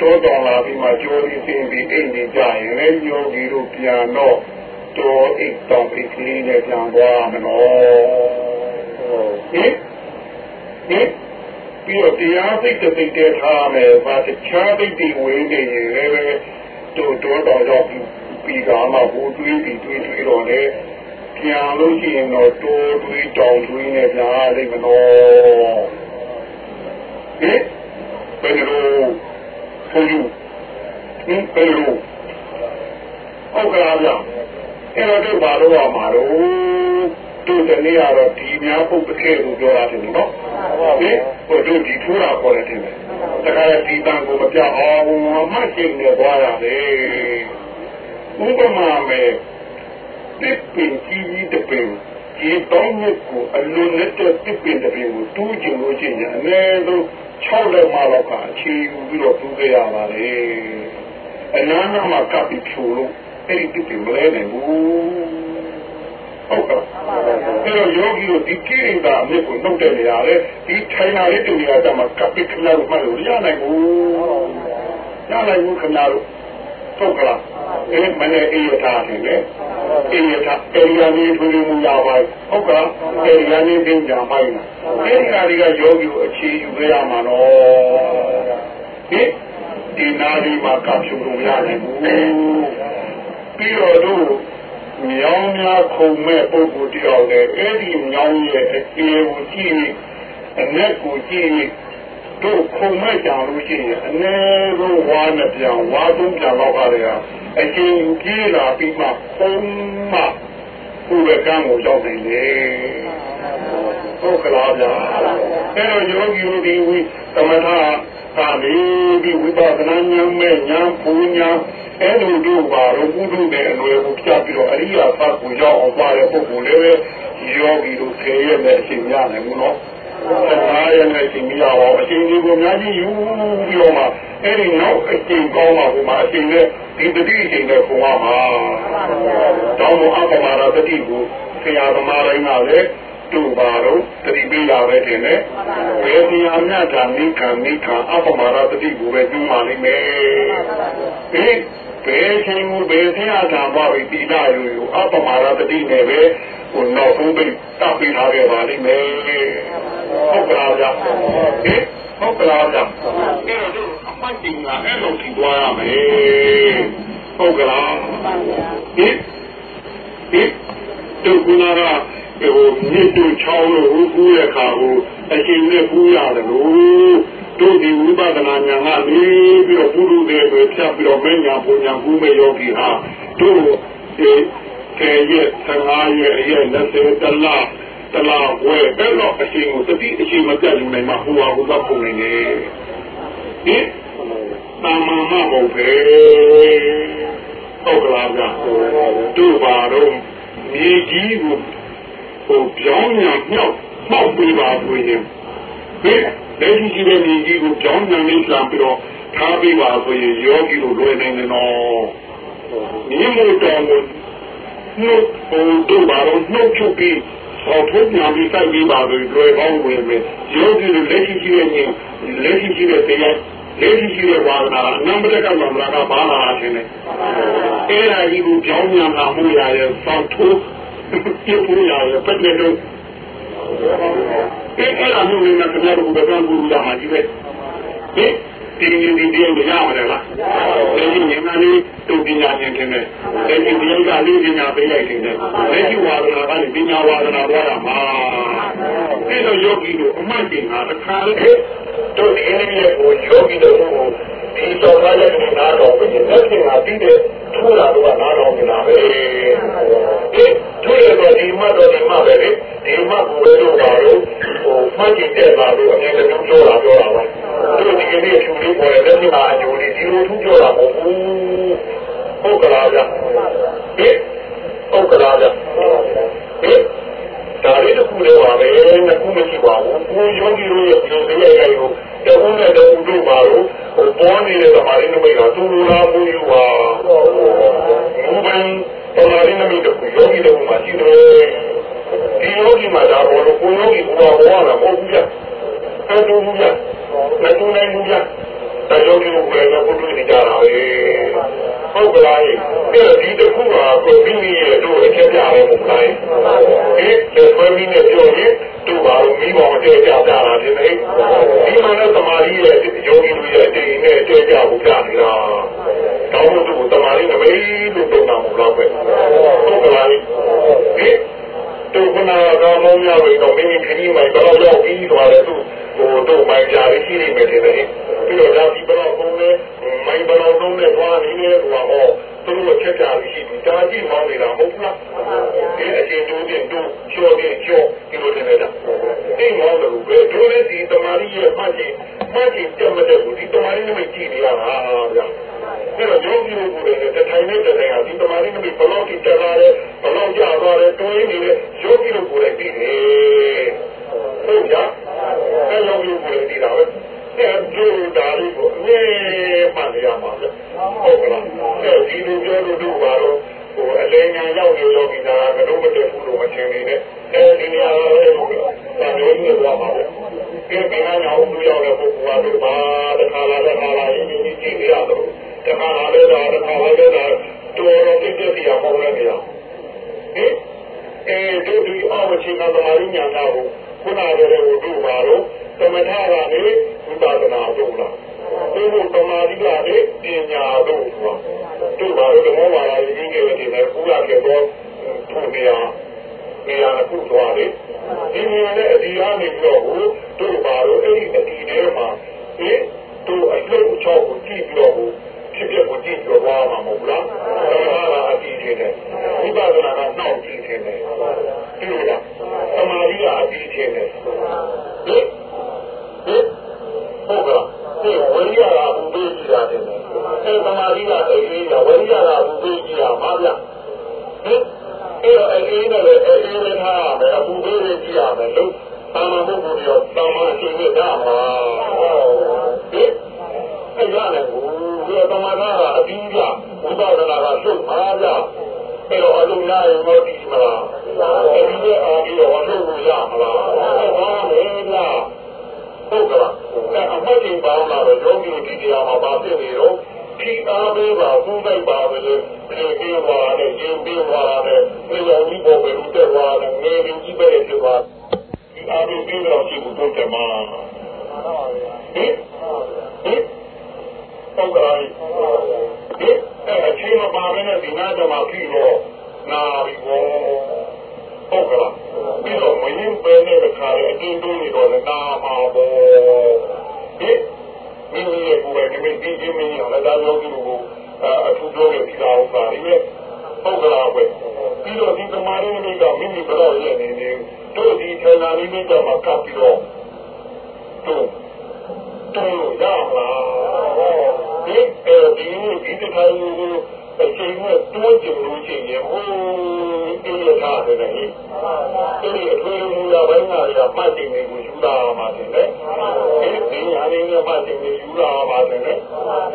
တောတော်လာပြီးမှကြိုးပြီးသိပြီးအိတ်နေကြရင်လည်းယောဂီတို့ပြန်တော့တော်အိတ်တော်အိတ်ကလေးနဲ့ပြန်သွားမလို့ဟင်ဟင်ပြီးတော့တရားစိတ်တိတ်တဲထားမယ်ဗာတခြားစိတ်တွေဝေးနေရင်လည်းတို့တော်တော်ရောက်ပြီးပြီးကမှဟိုတွေးပြီးတွေးတွေးတော့လေ ပြန်လို့ရှိရင်တော့တိုးတွေးတောင်တွေးနေကြလိမ့်မလို့ဟင်ဘယ်လိုဆိုယူဟင်ဘယ်လိုဟုတ်ကလားဗျအဲ့တော့တို့ဘာလို့ရမှာတော့တို့တနေ့ကတော့ဒီများပုတ်တကယ်လို့ပြောတာတယ်နော်ဟင်ဟိုတို့ဒီထူတာခေါ်တယ်တင်တယ်ဟတခါဒီတန်ကိုမပြအောင်မှရှိနေသွားရတယ်ဥပမာမဲ့ တစ်ပင်ကြီးကြီးတစ်ပင်ဒီတောင်းမြစ်ကိုအလွန်နဲ့တစ်ပင်တစ်ပင်ကိုတူးကြည့်လို့ရှိရင်အနည်းဆုံး6လက်မလောက်ကအခြေယူပြီးတော့တူးခဲ့ရပါတယ်အနားနာမှာကပ်ပြီးဖြိုလို့အဲ့ဒီတစ်ပင်မလဲနိုင်ဘူးဟုတ်ကဲ့အဲ့တော့ယောဂီတို့ဒီကိရိတာအမြစ်ကိုနှုတ်တဲ့နေရာလေဒီထိုင်လာလေးတူနေရာတမှာကပ်ပြီးခဏလို့မှလို့ရနိုင်ဘူးရနိုင်ဘူးခဏလို့ဟုတ်ကလားအဲမနေ့အေးရတာတယ်လေ အေးရတာအေးရနေဘူးလို့ရပါဟုတ်ကလားအေးရနေပင်ကြပါ့လားအဲဒီဟာတွေကယောဂီကိုအခြေယူကြရမှာနော်ဟင်ဒီနာဒီမှာကပ်ဖြူလို့ရနိုင်ဘူးပြီးတော့တို့မြောင်းများခုံမဲ့ပုဂ္ဂိုလ်တယောက်လည်းအဲ့ဒီမြောင်းရဲ့အခြေကိုကြည့်အနက်ကိုကြည့်တို့ခုံမဲ့ကြလို့ရှိရင်အနည်းဆုံးဝါနဲ့ပြန်ဝါသုံးပြန်တော့ရတယ် အချင်းပြေးလာပြီးမှခုံမှကိုယ်ကံကိုရောက်နေလေဟုတ်ကလားဗျာအဲ့တော့ယောဂီတို့ဒီဝိသမထသာလေဒီဝိပဿနာဉာဏ်မဲ့ဉာဏ်ပူဉာဏ်အဲ့လိုတို့ပါတော့ဘုဒ္ဓနဲ့အလွယ်ကိုပြပြီးတော့အရိယာသတ်ကိုရောက်အောင်ပါတဲ့ပုဂ္ဂိုလ်လည်းပဲယောဂီတို့ခေရနဲ့အရှင်ရနိုင်ဘူးနော် အားရနဲ့ရှင်မြအောင်အရှင်ဒီကိုများကြီးယူပြီးတော့မှအဲ့ဒီနောက်အရှင်ကောင်းမှာဟိုမှာအရှင်နဲ့ဒီတတိအရှင်နဲ့ပုံပါမှာတောင်းမအပမာရတတိကိုဆရာသမားတိုင်းကလည်းတို့ပါတော့တတိပေးရပဲတင်တယ်ဘယ်ဒီအမြတ်သာမိခံမိခံအပမာရတတိကိုပဲကျူးမှလိမ့်မယ်ဟင် ဘယ်ချိန်ကိုဘယ်ဆရာသာပါပြီးတိလာယူအပမာရတတိနဲ့ပဲဟိုနောက်ဆုံးပြီးတပ်ပြီးထားခဲ့ပါလိမ့်မယ်ဟုတ်ကလားဗျဟင်ဟုတ်ကလားဗျအဲ့တော့အမှတ်တင်ကအဲ့လိုထိသွားရမယ်ဟုတ်ကလားဟင်ဟင်တို့ကနာဟိုမြစ်တို့ချောင်းတို့ဟိုကူးရခါကိုအရှင်နဲ့ကူးရတယ်လို့ တို့ဒီဝိပဿနာဉာဏ်ကနေပြီးတော့ဘုရုတွေပဲဖြတ်ပြီးတော့မဉ္ဇဏ်ပူဉ္ဇဏ်ကူးမဲ့ယောဂီဟာတို့ဒီကျေရဲ့15ရဲ့ရဲ့20တလားတလားဝဲအဲ့တော့အရှင်ကိုတတိအရှင်မပြတ်လူနိုင်မှာဟိုဟာဟိုကပုံနေနေဟင်တာမမဟုတ်ပဲဟုတ်ကလားဗျတို့ပါတော့မြေကြီးကိုဟိုပြောင်းညာမြောက်ပေါက်ပေးပါဆိုရင် ဟဲ့လက်ရှိရှိတဲ့မြေကြီးကိုပြောင်းညာလေးလာပြီးတော့ထားပေးပါဆိုရင်ယောဂီတို့လွယ်နေတယ်နော်မြေမို့တော်ကိုနှုတ်ဟိုတို့ပါတော့နှုတ်ချုပ်ပြီးဟောထုတ်ညာပြီးစိုက်ပြီးပါဆိုလွယ်ကောင်းဝင်မယ်ယောဂီတို့လက်ရှိရှိတဲ့ညလက်ရှိရှိတဲ့တရားလက်ရှိရှိတဲ့ဝါဒနာနံပါတ်ကမှမလားကဘာလာခြင်းလဲအဲ့ဒါကြီးကိုကြောင်းညာမှာမှုရရဲ့စောင့်ထုတ်ပြဖို့ရရဲ့ပတ်နေတော့ အဲ့အဲ့အမှုနဲ့ခင်ဗျားတို့ဘယ်ကံကူလာမှာကြီးပဲဟင်ဒီဒီဒီဒီရရမှာလားဒီဒီညီမလေးတို့ပညာရှင်ခင်ဗျဒီဒီဒီကလေးပညာပေးလိုက်ခင်ဗျလက်ရှိဝါဒနာကလည်းပညာဝါဒနာပေါ်တာမှာအဲ့တော့ယောဂီတို့အမှန်တင်တာတစ်ခါလေတို့ဒီအင်းကြီးကိုယောဂီတို့ကိုဒီတော်ကားရဲ့နာတော်ကိုလက်ရှိမှာပြီးတဲ့ထူလာတော့နာတော်နေတာပဲဒီထူရတော့ဒီမှာတော့ဒီမှာပဲလေ ဒီမှာကိုယ်တို့ပါတော့ဟိုမှတ်ကြည့်တဲ့ပါလို့အမြဲတမ်းပြောတာပြောတာပါတို့ဒီကနေ့ထူလေးပေါ်တဲ့လက်ရှိမှာအကျိုးလေးဒီလိုထူပြောတာမဟုတ်ဘူးဟုတ်ကလားဗျဟင်ဟုတ်ကလားဗျဟင်ဒါလေးတစ်ခုလည်းပါပဲနှစ်ခုမရှိပါဘူးကိုယောဂီတို့ရဲ့ဒီလိုရဲ့ရဲ့ကိုတခုနဲ့တခုတို့ပါတော့ဟိုပေါ်နေတဲ့သမားရင်းနမိတ်ကသူလူလားဘူးယူပါဘူပန်သမားရင်းနမိတ်ကယောဂီတို့မှာရှိတယ် ဒီယောဂီမှာဒါပေါ်လို့ကိုယောဂီဘောဘောလာမဟုတ်ဘူးကြအဲ့လိုဘူးကြမတူနိုင်ဘူးကြတယောဂီကိုလည်းဘုဒ္ဓနေကြတာပဲဟုတ်ကလားအဲ့ဒီတခုကကိုပြီးရဲ့တို့အချက်ပြရဲမဟုတ်လားဒီလေဖမင်းနဲ့ပြောရင်တို့ပါလို့မိဘမတည့်ကြတာဒီနေ့ဒီမှာလည်းသမာဓိရဲ့ယောဂီတို့ရဲ့တင်နဲ့တည့်ကြဖို့ပြနေတာတောင်းလို့သူသမာဓိနမိတ်လို့ပြောတာမဟုတ်လားပဲဟုတ်ကလားဒီ တို့ကနာကမောင်းရပြီတော့မိမိခရီးမှာတော့ရောက်ပြီးသွားတယ်သူဟိုတို့မိုင်ကြာရှိနေမယ်တဲ့ပြီးတော့ဒါဒီဘလောက်ကုန်လဲမိုင်ဘလောက်လုံးနဲ့သွားနေတယ်ဟိုဟောသူတို့ချက်ကြပြီးရှိပြီဒါကြည့်မောင်းနေတာမဟုတ်လားဒီအချင်းတို့တင်တို့ချော်တင်ချော်ဒီလိုတင်နေတာအိမ်မောင်းတယ်ဘယ်တို့လဲဒီတမာရီရဲ့မှတ်ချင်မကြီးတက်မတက်ဘူးဒီတမာရင်းနဲ့ကြည့်နေရတာဗျာအဲ့တော့ ယောဂီတို့ကလည်းတထိုင်နေတဲ့နေရာဒီတမာရင်းနဲ့ဘလောက်ကြည့်ကြလာတယ်ဘလောက်ကြသွားတယ်တွင်းနေတယ်ယောဂီတို့ကိုလည်းကြည့်နေဟုတ်ကြအဲ့ယောဂီတို့ကိုလည်းကြည့်တာပဲအဲ့ကျိုးဒါလေးကိုအမြဲမှတ်ရမှာပဲဟုတ်ကလားအဲ့ဒီလိုပြောလို့တို့ပါတော့ဟိုအလဲညာရောက်နေယောဂီသားကတော့မတည့်ဘူးလို့မထင်နေနဲ့အဲဒီနေရာလေးကိုသာမျိုးကြီးသွားပါပဲဒီကနေ့ညောင်းသူရောက်တဲ့ပုဂ္ဂိုလ်ကတော့ဘာတခါလာတဲ့ခါလာရင်းကြီးကြည့်နေရတော့ တခါလာတဲ့တာတခါလာတဲ့တာတော်တော်ပြည့်ပြည့်ရပေါင်းနေကြဟင်အဲတို့ဒီအဝချင်းကသမားညာနာကိုခုနကတည်းကတို့ပါတော့သမထကနေဝိပဿနာတို့လားဒီလိုသမာဓိကလည်းပညာတို့ဆိုတာတို့ပါတော့ဓမ္မဝါဒရင်းကြီးတွေဒီမဲ့ပူလာခဲ့တော့ထုံနေရနေရာကုသွားတယ်ဒီနေရာနဲ့အဒီကနေပြီးတော့တို့ပါတော့အဲ့ဒီအဒီထဲမှာဒီတို့အလုပ်အချောက်ကိုကြည့်ပြီးတော့ ဖြစ်ဖြစ်ကိုကြည့်ပြီးတော့မှာမဟုတ်လားဓမ္မကအဒီထဲနဲ့ဝိပဿနာကနောက်ကြည့်ထဲနဲ့ဒီလိုလားသမာဓိကအဒီထဲနဲ့ဟင်ဟင်ဟုတ်ကဲ့ဒီဝိရိယကဘူပေးကြည့်ရတယ်အဲသမာဓိကအေးအေးကဝိရိယကဘူပေးကြည့်ရမှာဗျဟင်အဲ့တော့အေးနဲ့လည်းအေးနဲ့ထားရမယ်အဘူပေးကြည့်ရမယ်လို့သာမန်ပုဂ္ဂိုလ်ရောသာမန်အချိန်နဲ့ရမှာဟင်အဲ့ရတယ်ကို ဒီသမာဓိကအပြီးပြဝိပဿနာကရှုပ်ပါဗျအဲ့တော့အလုံးလာရင်တော့ဒီမှာအဲ့ဒီအားပြီးတော့ရှုပ်လို့ရမှာလားအဲ့ဒါလည်းဗျဟုတ်ကလားအဲ့အမှတ်ကြီးပေါင်းလာတော့ယောဂီတို့ဒီတရားမှာပါဖြစ်နေတော့ဒီအားပေးပါဘုလိုက်ပါပဲလေဒီပြေးသွားတယ်ရင်ပြေးသွားတယ်ဒီလိုဒီပေါ်ပဲလူတက်သွားတယ်ငယ်ရင်ကြီးပဲဖြစ်သွားဒီအားပေးပြီးတော့ရှိဖို့တော့တယ်မှာဟင်ဟင် ဟုတ်ကဲ့ဒီအချင်းမပါဘဲနဲ့ဒီနာတော့မှပြီးတော့နာပြီးဘောဟုတ်ကဲ့ပြီးတော့မင်းပဲနဲ့တခါလေအတင်းတိုးနေတော့လည်းနာမှာဘောဒီမိမိရဲ့ကိုယ်ကမိဒီချင်းမင်းရောလည်းဒါရောဒီလိုအထူးပြောရပြီးသားဥစ္စာတွေရဲ့ဟုတ်ကလားပဲပြီးတော့ဒီသမားရင်းတွေကမိမိဘယ်တော့ရဲ့နေနေတို့ဒီထေနာလေးတွေကမှကပ်ပြီးတော့တို့ တို့ရမှာဒီအဲဒီဒီတခါလို့အချိန်နဲ့တွန်းကြလို့ရှိရင်ဟိုဒီလိုထားတယ်လေအဲဒီအထွေထွေမူလာပိုင်းကရမှတ်တင်နေကိုယူလာမှာတယ်လေအဲဒီညာနေနဲ့မှတ်တင်နေယူလာမှာတယ်လေ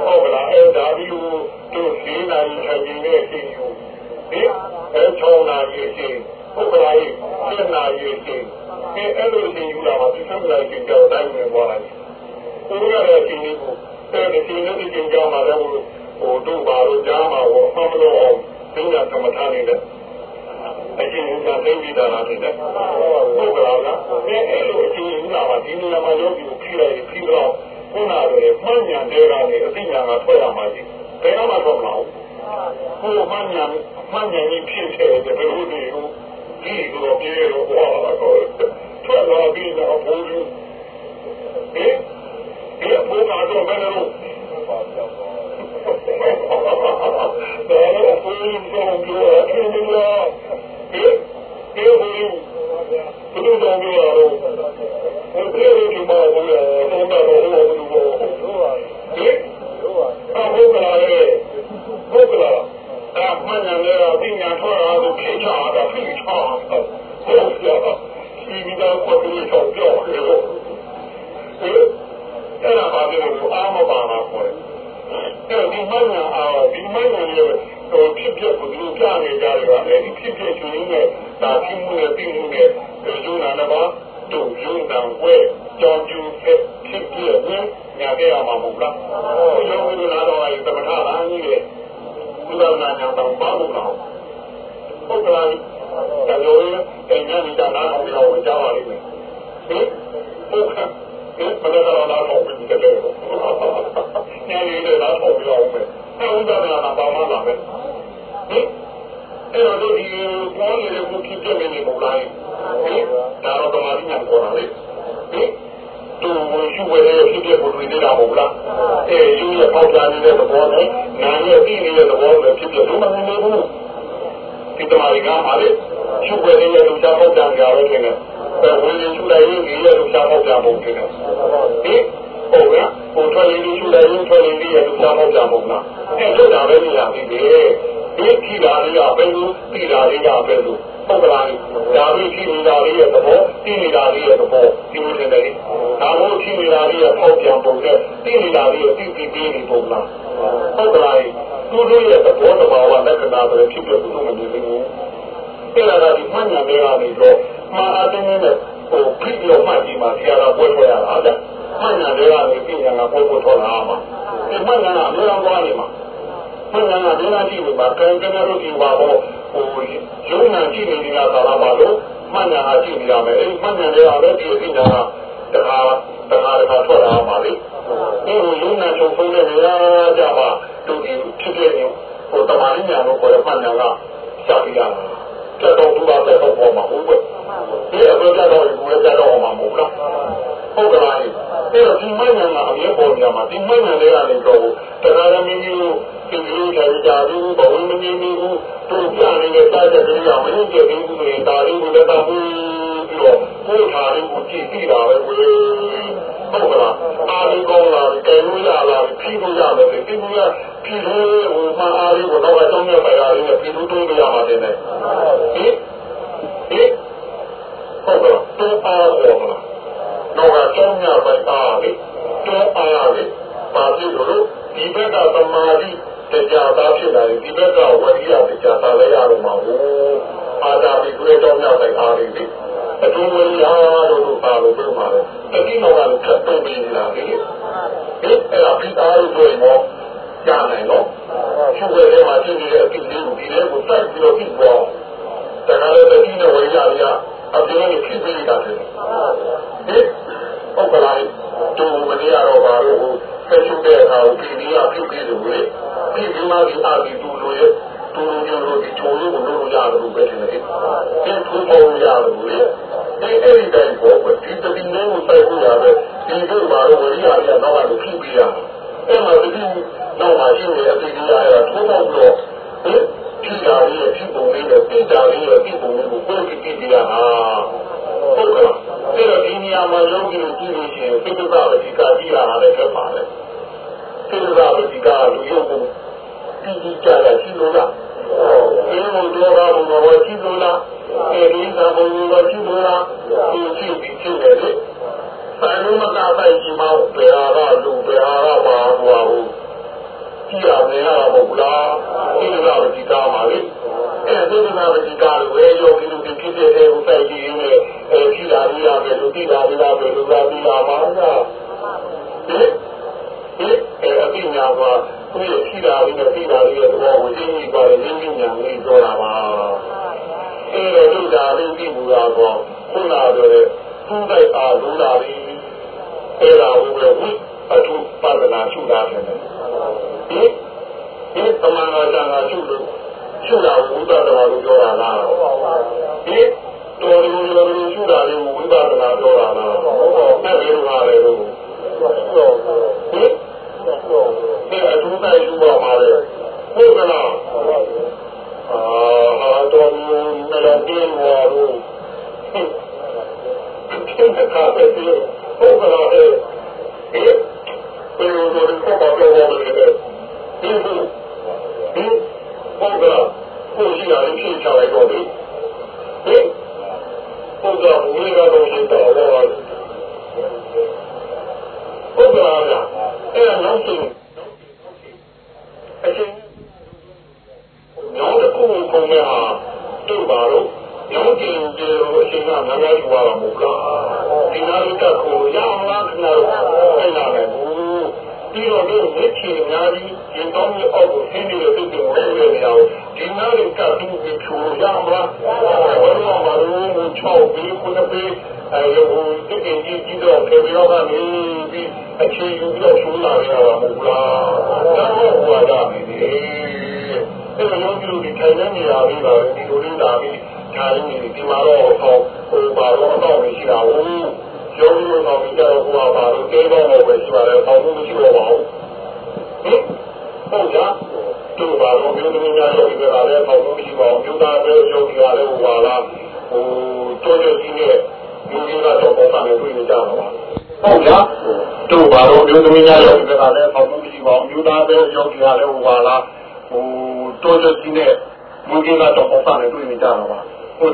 ဟုတ်ကလားအဲဒါဒီလိုတို့ဒီနိုင်ထိုင်နေတဲ့အချိန်ယူဒီအဲချောင်းနာကြီးအချိန်ဟုတ်ကလားဒီနာကြီးအချိန်အဲအဲ့လိုအချိန်ယူလာမှာဒီသံဃာကြီးကြောက်တိုင်းဝင်သွားတယ် ဘုရားရဲ့အချိန်လေးကိုအဲဒီချိန်လေးအချိန်ကြောင်းမှာလည်းဟိုတို့ပါတော့ကြားမှာဟောမှမလို့အောင်သိညာသမထနေတယ်အချင်းကသိပြီးတာလားတဲ့ဟုတ်ကလားလားအဲအဲ့လိုအချင်းကပါဒီနေရာမှာယောဂီကိုဖြီးလိုက်ဖြီးတော့ခုနကလည်းမှန်ညာတဲ့ကနေအသိညာကထွက်ရမှာကြီးဘယ်တော့မှတော့မဟုတ်ဘူးကိုမှန်ညာမှန်ညာကြီးဖြစ်ခဲ့တဲ့ဘယ်လိုဒီကိုဒီလိုပြေတော့ဟောတော့ထွက်လာပြီးတော့ဘိုးကြီးဟင်ဒီဘိုးကတော့ဘယ်လိုဒါလည်းဘုရား ကြော ဘူးမနေဘူးအဲ့ဒါကဒီမှန်ညာတွေကနေတော့မှားအတင်းနဲ့ဟိုပြည့်ရောမှတ်ဒီမှာဆရာကပွဲထွက်ရတာဗျမှန်ညာတွေကနေပြင်ညာကပွဲပွဲထွက်လာမှာဒီမှန်ညာကအများကြီးသွားနေမှာမှန်ညာကဒေနာကြည့်နေမှာကံကံတို့ဒီပါတော့ဟိုရုံနာကြည့်နေတာသာလာပါလို့မှန်ညာကကြည့်နေရမယ်အဲ့မှန်ညာတွေကလည်းဒီအညာကတခါတခါတခါထွက်လာမှာလေဒီရုံနာချုပ်ဖုံးနေရကြပါတို့ဒီဖြစ်ဖြစ်နေဟိုတမာရညာလို့ခေါ်တဲ့မှန်ညာက ရှာပြရတာကြတော့သူကပဲတော့ပေါ်မှာဟုတ်ပဲဒီအပြောကြတော့ဒီဝဲကြတော့မှာမဟုတ်လားဟုတ်ကလားအဲ့တော့ဒီမိုင်းငံကအမြဲပေါ်နေမှာဒီမိုင်းငံလေးကနေတော့တရားရမင်းကြီးကိုဒီလိုထိုင်ကြဘူးဘဝမင်းကြီးကိုသူပြနေတဲ့စားတဲ့ကြိယာမင်းကြီးကဒီလိုနေတာလေးကိုလည်းတော့ပြီးတော့ကိုယ်ထားလေးကိုကြည့်ပြီးတာပဲကို ဟုတ်ကလားအားလေးကောင်းလာတယ်ကဲလို့ရလာပြီပြီးလို့ရတယ်ပြီးလို့ရပြီးလို့ဟိုမှာအားလေးကိုတော့အကြောင်းရပါရလေးနဲ့ပြီးလို့တော့ရမှာတယ်ဟင်ဟင်ဟုတ်ကလားတော့အားဟောမလားတော့အကြောင်းရပါအားလေးတော့အားလေးပါပြီလို့ဒီဘက်ကသမာဓိတရားသားဖြစ်လာရင်ဒီဘက်ကဝိရိယတရားသားလည်းရတော့မှာဘူးအာသာဒီကိုတော့မြောက်တိုင်းအားလေးဒီ အတူဝိရိယတို့တို့ပါလို့ပြောမှာလေတတိမောကလည်းချက်တော့ပြီးလာပြီဒီအဲ့ဒါပြီးသားလို့ဆိုရင်တော့ရနိုင်တော့သူ့ရဲ့မှာရှိနေတဲ့အဖြစ်လေးကိုဒီလေးကိုစိုက်ပြီးတော့ပြီးတော့တခါလေတတိနဲ့ဝိရိယတွေကအပြင်းနဲ့ဖြစ်ပြီးတာတယ်ဟင်ဟုတ်ကလားတူမနေရတော့ပါလို့ဆက်ရှုတဲ့အခါကိုဒီနေ့ကပြုပြီးလို့လေဒီဒီမှာဒီအာဒီတူလို့ရဲ့တူလို့လို့ဒီချိုးလို့လို့ရတယ်လို့ပဲတယ်ဒီထူပေါ်ရတယ်လေ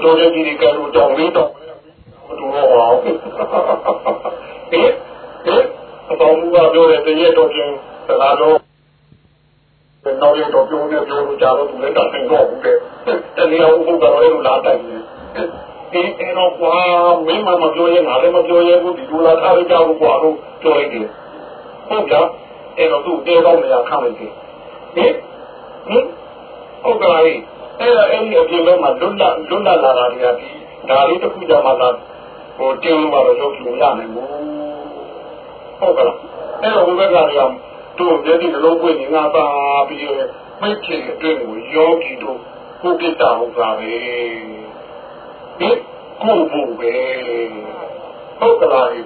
ဟိုတိုးကြီးတွေကလည်းတော့မင်းတော့မတူတော့ပါဘူးဟဲ့ဟဲ့အတော်မူကပြောတယ်တရက်တော့ပြင်စကားတော့နောက်ရတော့ပြောနေပြောလို့ကြတော့သူလည်းတတ်နေတော့ဘူးတဲ့တနည်းအောင်ဘုရားတော်လည်းလာတိုက်နေဒီအဲ့တော့ကွာမင်းမမပြောရင်ငါလည်းမပြောရင်ဘူးဒီလိုလာထားကြဘူးကွာလို့ပြောလိုက်တယ်ဟုတ်ကြအဲ့တော့သူ့တဲတော့နေရာခန့်လိုက်တယ်ဟင်ဟင်ဟုတ်ကဲ့ အဲ့ဒါအဲ့ဒီအပြင်လုံးမှာလွတ်လပ်လွတ်လပ်လာတာတွေကဒီဒါလေးတစ်ခုကြောင့်မှသာဟိုတင်းလို့တော့ရုပ်ရှင်ရနိုင်ဘူးဟုတ်ကဲ့အဲ့တော့ဘုရားကလည်းတို့မျက်စိလုံးပွင့်နေငါပါပြီးမိတ်ချင်အတွင်းကိုယောဂီတို့ကိုကိတာဟုတ်ပါပဲဒီကိုဘူးပဲဟုတ်ကလားဒီ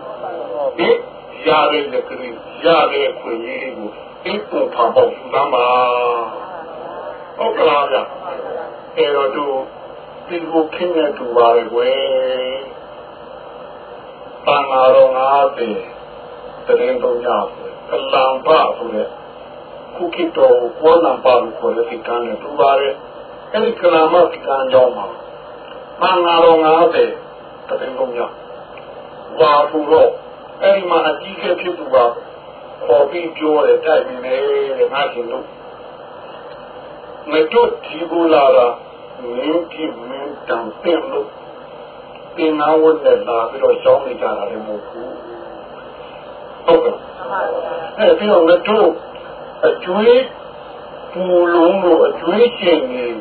ရတဲ့လက်ကလေးရတဲ့ခွင့်လေးကိုအိပ်ပေါ်ပါပေါ့သမ်းပါ ဟုတ်ကလားဗျအဲ့တော့တို့ဒီကိုခင်းနေတူပါလေကွယ်တန်ဃာတော်ငါးပင်တရင်တော့ရကလံပါဆိုတဲ့ခုကိတော်ဘောနံပါလို့ခေါ်တဲ့ဒီကံနဲ့တူပါတယ်အဲ့ဒီကလံမဒီကံကြောင့်မှာတန်ဃာတော်ငါးပင်တရင်တော့ရဝါဖူတော့အဲ့ဒီမှာအကြီးကျယ်ဖြစ်သူပါခေါ်ပြီးပြောတယ်တိုက်နေတယ်ငါရှင်တို့ မတို့ဒီဘူလာတာမင်းကြီးမင်းတန်ပင်လို့ပင်နာဝတ်နဲ့လာပြီးတော့ရှောင်းနေကြတာလည်းမဟုတ်ဘူးဟုတ်ကဲ့အဲ့ဒီတော့မတို့အကျွေးပူလုံးလို့အကျွေးရှင်ကြီး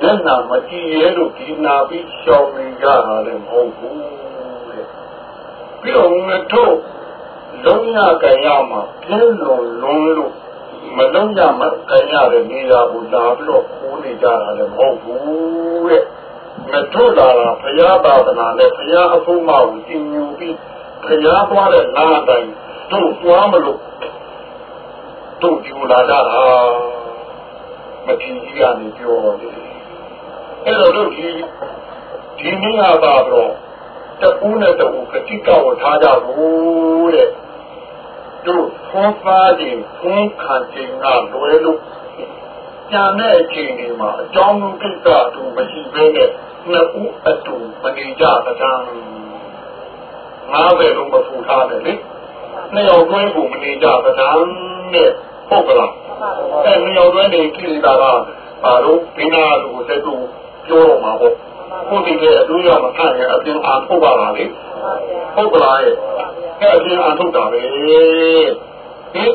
မျက်နှာမကြည့်ရဲလို့ဒီနာပြီးရှောင်းနေကြတာလည်းမဟုတ်ဘူးတဲ့ပြီးတော့မတို့လုံးရကြရမှာပြင်းလွန်လွန်လို့ မလုံးရမကြရတဲ့နေရာကိုလာပြီးတော့ခိုးနေကြတာလည်းမဟုတ်ဘူးတဲ့မတို့လာတာဘုရားသာသနာနဲ့ဘုရားအဖို့မကိုသင်ယူပြီးဘုရားသွားတဲ့နာအတိုင်းတို့သွားမလို့တို့ဒီလာကြတာမထင်ကြီးကနေပြောတယ်အဲ့တော့တို့ဒီဒီနေ့ဟာတော့တပူးနဲ့တပူးကတိကဝထားကြဘူးတဲ့တို့ ဖွန်သားခြင်းဖွန်ခံခြင်းကလွယ်လို့ကြံတဲ့အချိန်ဒီမှာအကြောင်းကိစ္စအတူမရှိဘဲနဲ့နှစ်ဦးအတူမနေကြတဲ့တန်းငါးပဲလုံးမဖူထားတယ်လေနှစ်ယောက်တွဲကိုမနေကြတဲ့တန်းနဲ့ဟုတ်ကလားအဲနှစ်ယောက်တွဲနေကြည့်တာကဘာလို့ဘင်းနာလူကိုတက်သူပြောတော့မှာပေါ့ကိုယ်တည်းအတူရမခံရအပြင်အားထုတ်ပါလားလေဟုတ်ကလားရဲ့အဲအပြင်အားထုတ်တာပဲ ဟင်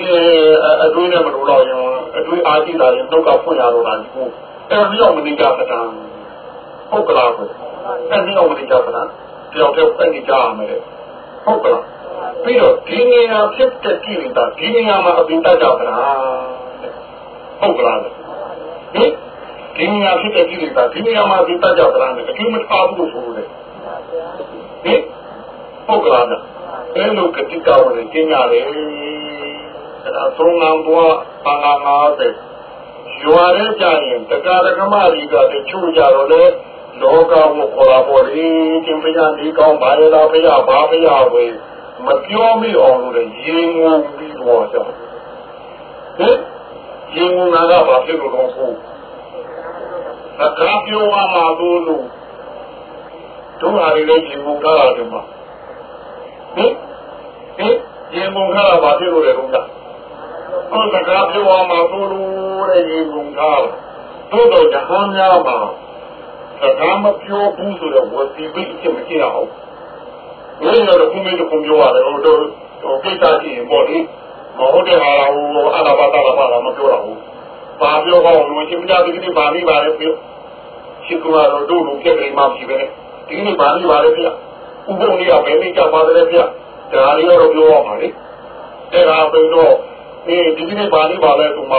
အဲအတူနဲ့မလို့တော့ရင်အတူအားကြည့်တာရင်တော့ကဖွင့်ရတော့တာဒီကိုအဲဒီတော့မနေကြတာဟုတ်ကလားကိုအဲဒီတော့မနေကြတာတယောက်တည်းပဲနေကြရမယ်ဟုတ်ကလားပြီးတော့ဒီနေရာဖြစ်တဲ့ကြည့်နေတာဒီနေရာမှာအပြင်တက်ကြတာဟုတ်ကလားဟင်ဒီနေရာဖြစ်တဲ့ကြည့်နေတာဒီနေရာမှာအပြင်တက်ကြတာနဲ့အကျိုးမထားဘူးလို့ဆိုတယ်ဟင်ဟုတ်ကလား အဲလိုကတိကဝနဲ့ကျင်းရတယ်အဲဒါသုံးလမ်းဘွားပါငါငါတဲ့ရွာရဲကြရင်တက္ကရာကမကြီးကတချို့ကြတော့လေလောကကိုခေါ်လာပေါ်လေတင်ပြနေကောင်းပါရတာဖရဘာဖရဝေမပြောမိအောင်လို့လေရင်ငုံပြီးတော့ကြဟင်ရင်ငုံတာကဘာဖြစ်လို့တော့ကိုအကားပြောရမှာလို့တို့ဟာတွေလည်းရင်ငုံထားတာဒီမှာ ဟင်ဟင်ရင်ငုံထားတာဘာဖြစ်လို့လဲတော့ကဟောစကားပြောရမှာလို့တဲ့ရင်ငုံထားတို့တော့ဂျဟန်းများမှာစကားမပြောဘူးဆိုတော့ဝစီပိတ်ချက်မကြည့်အောင်ဘယ်လိုလဲခုမင်းတို့ပြောရတယ်ဟိုတို့ဟိုကိစ္စကြည့်ရင်ပေါ့လေမဟုတ်တဲ့ဟာဟိုအနာပါတာပါတာမပြောတော့ဘူးဘာပြောကောင်းလို့ရှင်မကြဒီကနေ့ဗာလိပါလေပြောရှိကူကတော့တို့လူပြက်နေမှဖြစ်ပဲဒီနေ့ဗာလိပါလေပြ ဥပ္ပုံကြီးကဘယ်လိုကြပါသလဲဗျဒါလေးတော့ပြောရမှာလေအဲ့ဒါပဲတော့ဒီဒီနေ့ပါလေးပါလဲသူမ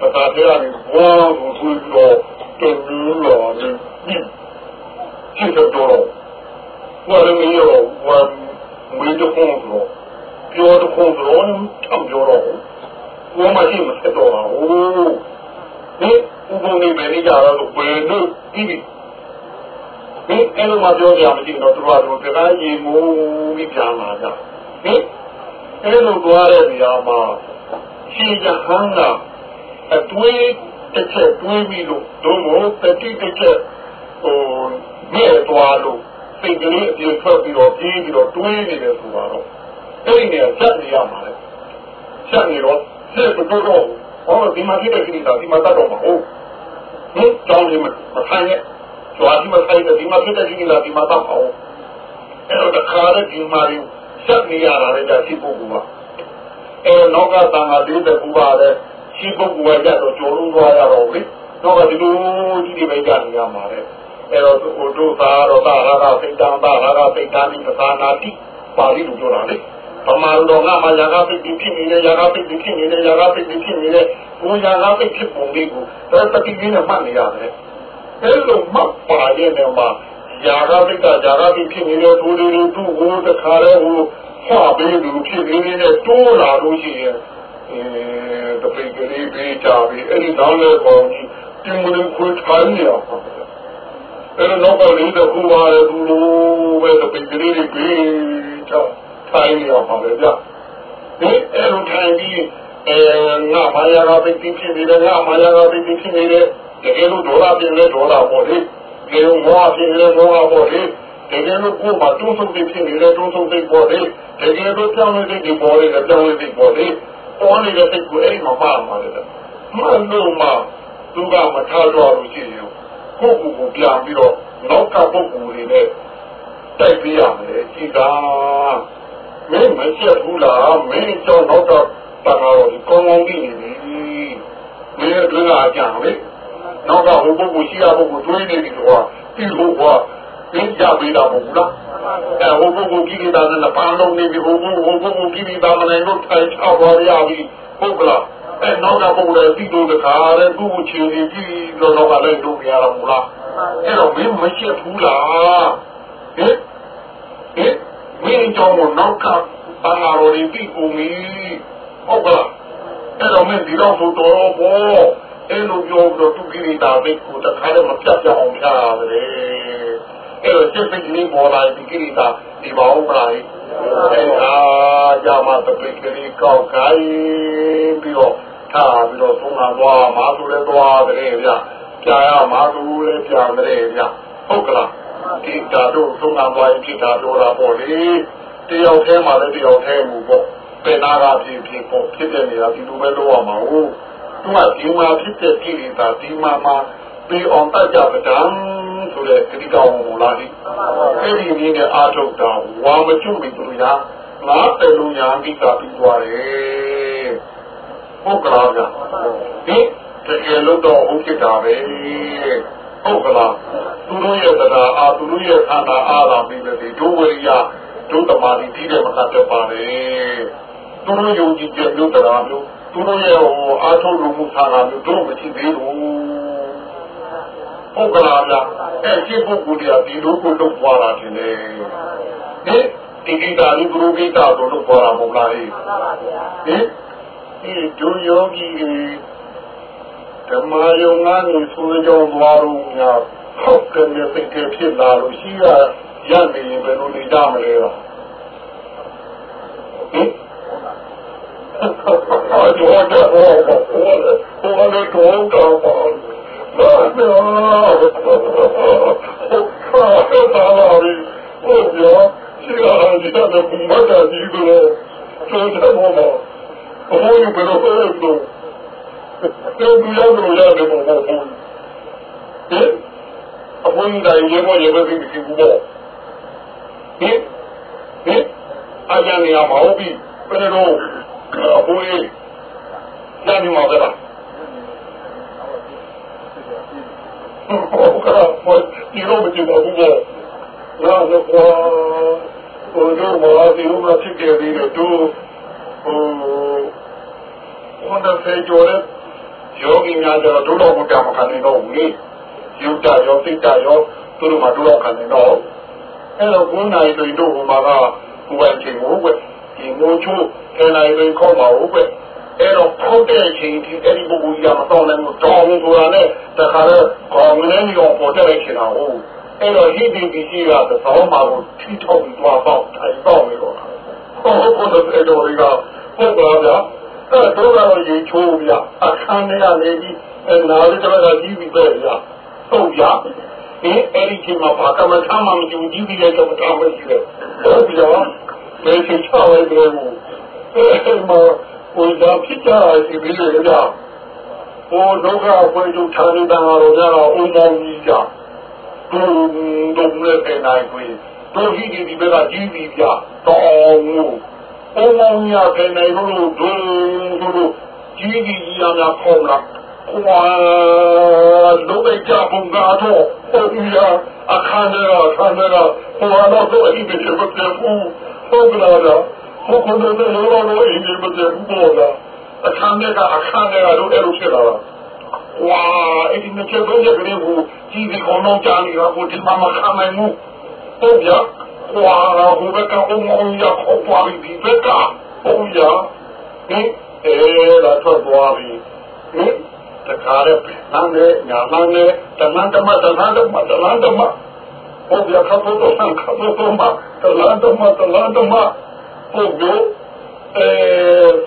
ပတာပြရတယ်ဘောကိုသူတို့တင်လို့ရတယ်ဒီတော့တော့ဘာလို့မျိုးဝမ်ဝင်းတို့ခုံးလို့ပြောတို့ခုံးလို့တောင်းပြောတော့ဘောမရှိမစတော့ဘူးဒီဥပ္ပုံကြီးမနေကြတော့ဘယ်လိုဒီ ပြီဒီအဲ့လိုမှပြောကြမရှိတော့သူတို့ကတရားရင်မူပြီးပြန်လာကြဟင်အဲလိုသွားတဲ့နေရာမှာရှင်ရဟန်းကအတွေးတစ်ချက်တွေးပြီးလို့တို့မို့တတိတစ်ချက်ဟိုမဲ့သွားလို့စိတ်ကလေးအပြည့်ထွက်ပြီးတော့ပြေးပြီးတော့တွေးနေတယ်ဆိုတော့အဲ့ဒီနေရာချက်နေရမှာလေချက်နေတော့ဆက်တော့တော့ဟောဒီမှာဖြစ်တဲ့ကိစ္စဒီမှာတတ်တော့မှာဟုတ်ဟင်ကြောင်းနေမှာထိုင် ဆိုအားဒီမှာဆိုင်တယ်ဒီမှာဖြစ်တဲ့ကြီးလာဒီမှာတော့ပေါ့အဲ့တော့တခါတည်းဒီမှာရင်စက်နေရတာလည်းဒါရှိပုဂ္ဂိုလ်ပါအဲ့တော့နောက်ကတန်ခါဒီတဲ့ကူပါတဲ့ရှိပုဂ္ဂိုလ်ကကြတော့ကျော်လုံးသွားရတော့လေတော့ဒီလိုကြီးတွေပဲကြနေရမှာလေအဲ့တော့ဟိုတို့သာတော့သာရတာစိတ်တံသာရတာစိတ်တံဒီသာနာတိပါဠိလိုပြောတာလေပမာဏတော်ကမှယာကပိတ်ဖြစ်နေတယ်ယာကပိတ်ဖြစ်နေတယ်ယာကပိတ်ဖြစ်နေတယ်ဘုရားကပိတ်ဖြစ်ပုံလေးကိုသတိရင်းနဲ့မှတ်နေရတယ် အဲလိုမှတ်ပါရဲ့နေမှာຢာကစိတ်ကຢာကစိတ်ဖြစ်နေတယ်ဒူဒူဒူသူ့ကိုတခါလဲဟိုဟောပေးလူဖြစ်နေတဲ့တိုးလာလို့ရှိရင်အဲတပိတ်ကလေးပေးကြပြီအဲ့ဒီတော့လေပေါ်ကြီးတင်မလို့ခွင့်ထိုင်းနေအောင်အဲ့တော့တော့လေးတခုပါလေသူလိုပဲတပိတ်ကလေးပေးကြထိုင်းနေအောင်ပါပဲဗျဒီအဲ့လိုထိုင်းပြီးအဲငါမာယာကပိတ်ဖြစ်နေတယ်ငါမာယာကပိတ်ဖြစ်နေတယ် တကယ်လို့ဒေါ်လာပြင်လဲဒေါ်လာပေါ့လေတကယ်လို့မောပြင်လဲမောပေါ့လေတကယ်လို့ကိုယ်မှာတွန်းဆုံသိဖြစ်နေတယ်တွန်းဆုံသိပေါ်လေတကယ်လို့ကြောင်းလေးသိပေါ်လေကြောင်းလေးသိပေါ်လေပေါ်နေတဲ့စိတ်ကိုအဲ့ဒီမှာမှားမှာလေမှန်လို့မှသူကမထားတော့လို့ရှိရင်ကိုယ့်ကိုယ်ကိုပြန်ပြီးတော့နောက်ကပုဂ္ဂိုလ်တွေနဲ့တိုက်ပြရမယ်ကြည်သာမင်းမချက်ဘူးလားမင်းကြောင့်နောက်ကတန်တော်ဒီကောင်းကောင်းပြီးနေပြီမင်းအတွင်းကအကြံလေ နောက်ကဟိုပုဂ္ဂိုလ်ရှိရပုဂ္ဂိုလ်တွေးနေပြီတော့ဒီလိုကသိကြပေးတာမဟုတ်လားအဲဟိုပုဂ္ဂိုလ်ကြီးနေတာနဲ့ပန်းလုံးနေပြီဟိုပုဂ္ဂိုလ်ဟိုပုဂ္ဂိုလ်ကြီးနေတာမနိုင်လို့ထိုင်ချပါရပြီဟုတ်ကလားအဲနောက်ကပုဂ္ဂိုလ်လည်းပြီးတော့တခါတဲ့သူ့ကိုချင်နေပြီလို့တော့လည်းလုပ်ရတာမဟုတ်လားအဲ့တော့မင်းမရှိဘူးလားဟင်ဟင်မင်းကြောင့်နောက်ကပန်းလာတော်ပြီးကုန်ပြီဟုတ်ကလားအဲ့တော့မင်းဒီတော့ဆိုတော့ဘော အဲ့လိုပြောတော့သူကြီးနေတာပဲကိုတခါတော့မပြတ်ကြအောင်ဖြားရတယ်အဲ့တော့စိတ်စိတ်လေးပေါ်လာဒီကိရိတာဒီပါဦးမလားအဲ့ဒါကြမှာတပိတ်ကလေးကောက်ခိုင်းပြီးတော့ထားပြီးတော့သုံးလာသွားမာသူလည်းသွားတယ်ဗျကြာရမာသူလည်းကြာတယ်ဗျဟုတ်ကလားဒီတာတို့သုံးလာသွားရင်ဖြစ်တာတော့တာပေါ့လေတယောက်တည်းမှလည်းတယောက်တည်းမူပေါ့ပေနာကဖြစ်ဖြစ်ပေါ့ဖြစ်တဲ့နေရာဒီလိုပဲလုပ်ရမှာဟုတ် သူကဒီမှာဖြစ်တဲ့ကိရိတာဒီမှာမှာပြီးအောင်တတ်ကြပဒံဆိုတဲ့ဂတိတော်မူလာသည်အဲ့ဒီနည်းနဲ့အာထုတ်တာဝါမကျွပြီသူရာငါတယ်လူညာမိတာပြီးသွားတယ်ဟုတ်ကလားဗျဒီတကယ်လို့တော့ဟုတ်ဖြစ်တာပဲဟုတ်ကလားသူတို့ရဲ့တရားအာသူတို့ရဲ့ခန္ဓာအာလာပြီးပဲဒီဒုဝရိယဒုတမာတိဒီတဲ့မကတတ်ပါနဲ့သူတို့ယုံကြည်တဲ့မျိုးတရားမျိုး သူတို့ရဲ့ဟိုအာထုတ်လို့မှုဌာနမျိုးတို့မရှိသေးဘူးဟုတ်ကလားဗျအဲ့ဒီပုဂ္ဂိုလ်တွေကဒီလိုကိုလုပ်သွားတာတင်လေဟင်ဒီကိတာဒီဘုရုကိတာတို့လုပ်သွားတာမဟုတ်လားဟင်ဒီဒုယောဂီဓမ္မယုံငါနေဆိုကြသွားလို့ညာဟုတ်ကဲ့စိတ်ဖြစ်လာလို့ရှိရရနေရင်ဘယ်လိုနေကြမလဲတော့ဟင် အော်တော့တော့ဟောဟောဟောတော့တော့ဘာလို့ဘာလို့ဘုရားရှိရာဒီတော့ဘုမတာဒီလိုဆိုတဲ့ဘောမဘုရားဘယ်လိုလဲတော့ကျောင်းရလို့ရတယ်ဘောဘောဟဲ့အဘုန်းကြီးရေမရေပဲပြီးပြီဘောဟင်ဟင်အကြံရမှာဟုတ်ပြီဘယ်လို အဘုန်းကြီးညနေမှာပဲလားဟုတ်ကဲ့ပေါ့ဒီလိုမကြည့်ပါဘူးပေါ့ငါတော့ဟိုဟိုတော့မလာဒီလိုမဖြစ်ကြသေးတယ်သူဟိုဝန်တဲ့ဖေကျော်တဲ့ယောဂီများတော့ဒုလောကကမခံနေတော့ဘူးလေယုတ်တာရောသိတာရောသူတို့မှဒုလောကခံနေတော့အဲ့တော့ဘုန်းနိုင်တွေတို့ဟိုမှာကကိုယ်အချိန်ကိုပဲဒီမိုးချိုး ခဏနိုင်တွေခေါ်မှာဟုတ်ပဲအဲ့တော့ဖောက်တဲ့အချိန်ဒီအဲ့ဒီပုဂ္ဂိုလ်ကြီးကမတော့နိုင်ဘူးတောင်းဆိုတာနဲ့တခါတော့ခေါင်းငင်းရောပေါ်တဲ့ချင်တာဟုတ်အဲ့တော့ဟိတိပစ္စည်းကသဘောမှာကိုထိထောက်ပြီးသွားတော့ထိုင်တော့နေတော့ဟဟုတ်ဟုတ်တယ်တော်ရီကဟုတ်ပါဗျာအဲတော့ကတော့ရေချိုးဗျာအခန်းထဲကနေပြီးအဲနာရီကလည်းကြီးပြီးပဲဗျာဟုတ်ဗျာဒီအဲ့ဒီချိန်မှာဘာကမှထားမှမကြည့်ဘူးကြီးပြီးလည်းတော့ထားမရှိတယ်ဟုတ်ဗျာမဲချချဝဲတယ်ဘူး အဲ့မှာဝိဒါဖြစ်ကြရစီပြီးလေဗျာဟိုဒုက္ခဝေဒုဌာနိတံတော်ကြတော့အုံမောင်းကြီးကြဒုဒုနဲ့တဲ့နိုင်ခွေတို့ဟိဒီဒီဘက်ကကြီးပြီးဗျာတော်ငူအုံမောင်းကြီးရတဲ့နိုင်လို့ဒုဒုကြီးကြီးကြီးရများခေါ်လာကွာလုံးလိုက်ကြပုံကတော့ဟုတ်ပြီအခန်းထဲအခန်းထဲဟိုတော့တော့အဲ့ဒီပဲမပြဘူးဟုတ်ကလား ဟုတ်ကဲ့တော့လောလောလောအင်းဒီမပြဘူးပေါ့လားအခန်းထဲကအခန်းထဲကတော့အဲ့လိုဖြစ်လာတာဝါအဲ့ဒီမချက်တော့ကြတယ်ကိုကြီးဒီကောင်တော့ကြားနေတာကိုဒီမှာမခံနိုင်ဘူးဟုတ်ကြဝါဟိုဘက်ကအုံအုံရခေါ်သွားပြီဒီဘက်ကဟုတ်ရဟင်အဲလာထွက်သွားပြီဟင်တခါတော့နာနဲ့ညာနာနဲ့တမန်တမတမန်တမတမန်တမဟုတ်ပြခပ်တော့ဆန်ခပ်တော့မတလန်တမတလန်တမ ဟုတ်ပြီအဲ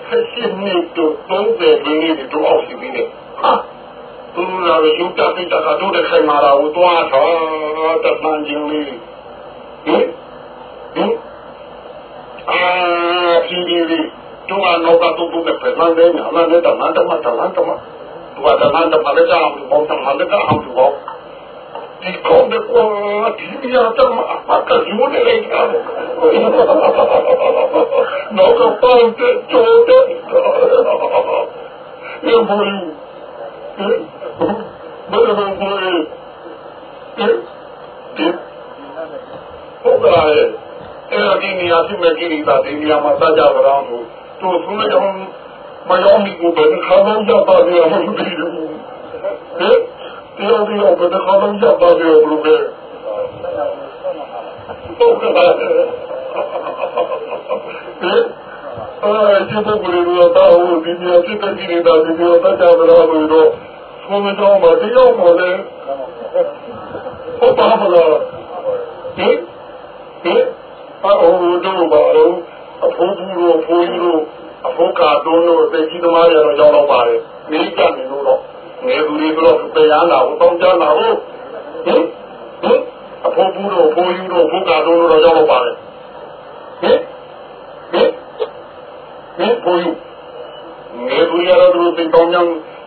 ဆက်ရှိနေတော့တော့တယ်ဘယ်နည်းတော့အောင်ရှိပြီလေဟာသူလာရုပ်တပိတကတော့တဲ့ခိုင်မာတာကိုတွားတော့တမန်ချင်းလေးဟင်ဟင်အာဖြည်းဖြည်းလေးတော့တော့တော့တော့တဲ့ပြန်လာတယ်ညာလာတဲ့တမန်တမတလန်တမ guarda da paleta am volta manda da am do di conde qua di via da ma ka giune le cavo no ka pante chote e voi Bada bada bada ဟုတ်ကဲ့အဲ့ဒီနေရာที่မဲ့ကိရိတာဒီနေရာမှာစကြပါတော့သူသူဆုံးတဲ့ကြောင့်မယောမီကိုဘယ်ခါမှ ကြပါရမလို့ဒီလိုဟဲ့တရားဒီတော့ဘယ်ခါမှကြပါရမလို့ပဲဟုတ်ကဲ့ဟဲ့အဲဒီဘက်ကလေးတော့ဟိုဒီနေရာစစ်တကြီးနေတာဒီလိုတတ်ကြပါလားလို့တော့ဆိုမတော့မတရားမလဲဟုတ်ပါမလားဟဲ့ဟဲ့အော်တို့ပါတော့အဖိုးကြီးတို့ဖိုးကြီးတို့အဖို့ကာတုံးတို့သိကြီးသမားတွေတော့ရောက်တော့ပါတယ်မိကြနေလို့တော့ ငယ်သူတွေကတော့တရားနာဖို့တောင်းကြနာဖို့ဟင်ဟင်အဖို့ဘူးတို့ဖိုးယူတို့ဖို့ကာတုံးတို့တော့ရောက်တော့ပါတယ်ဟင်ဟင်ဟင်ဖိုးယူငယ်သူတွေကတော့သူသိတောင်းကြ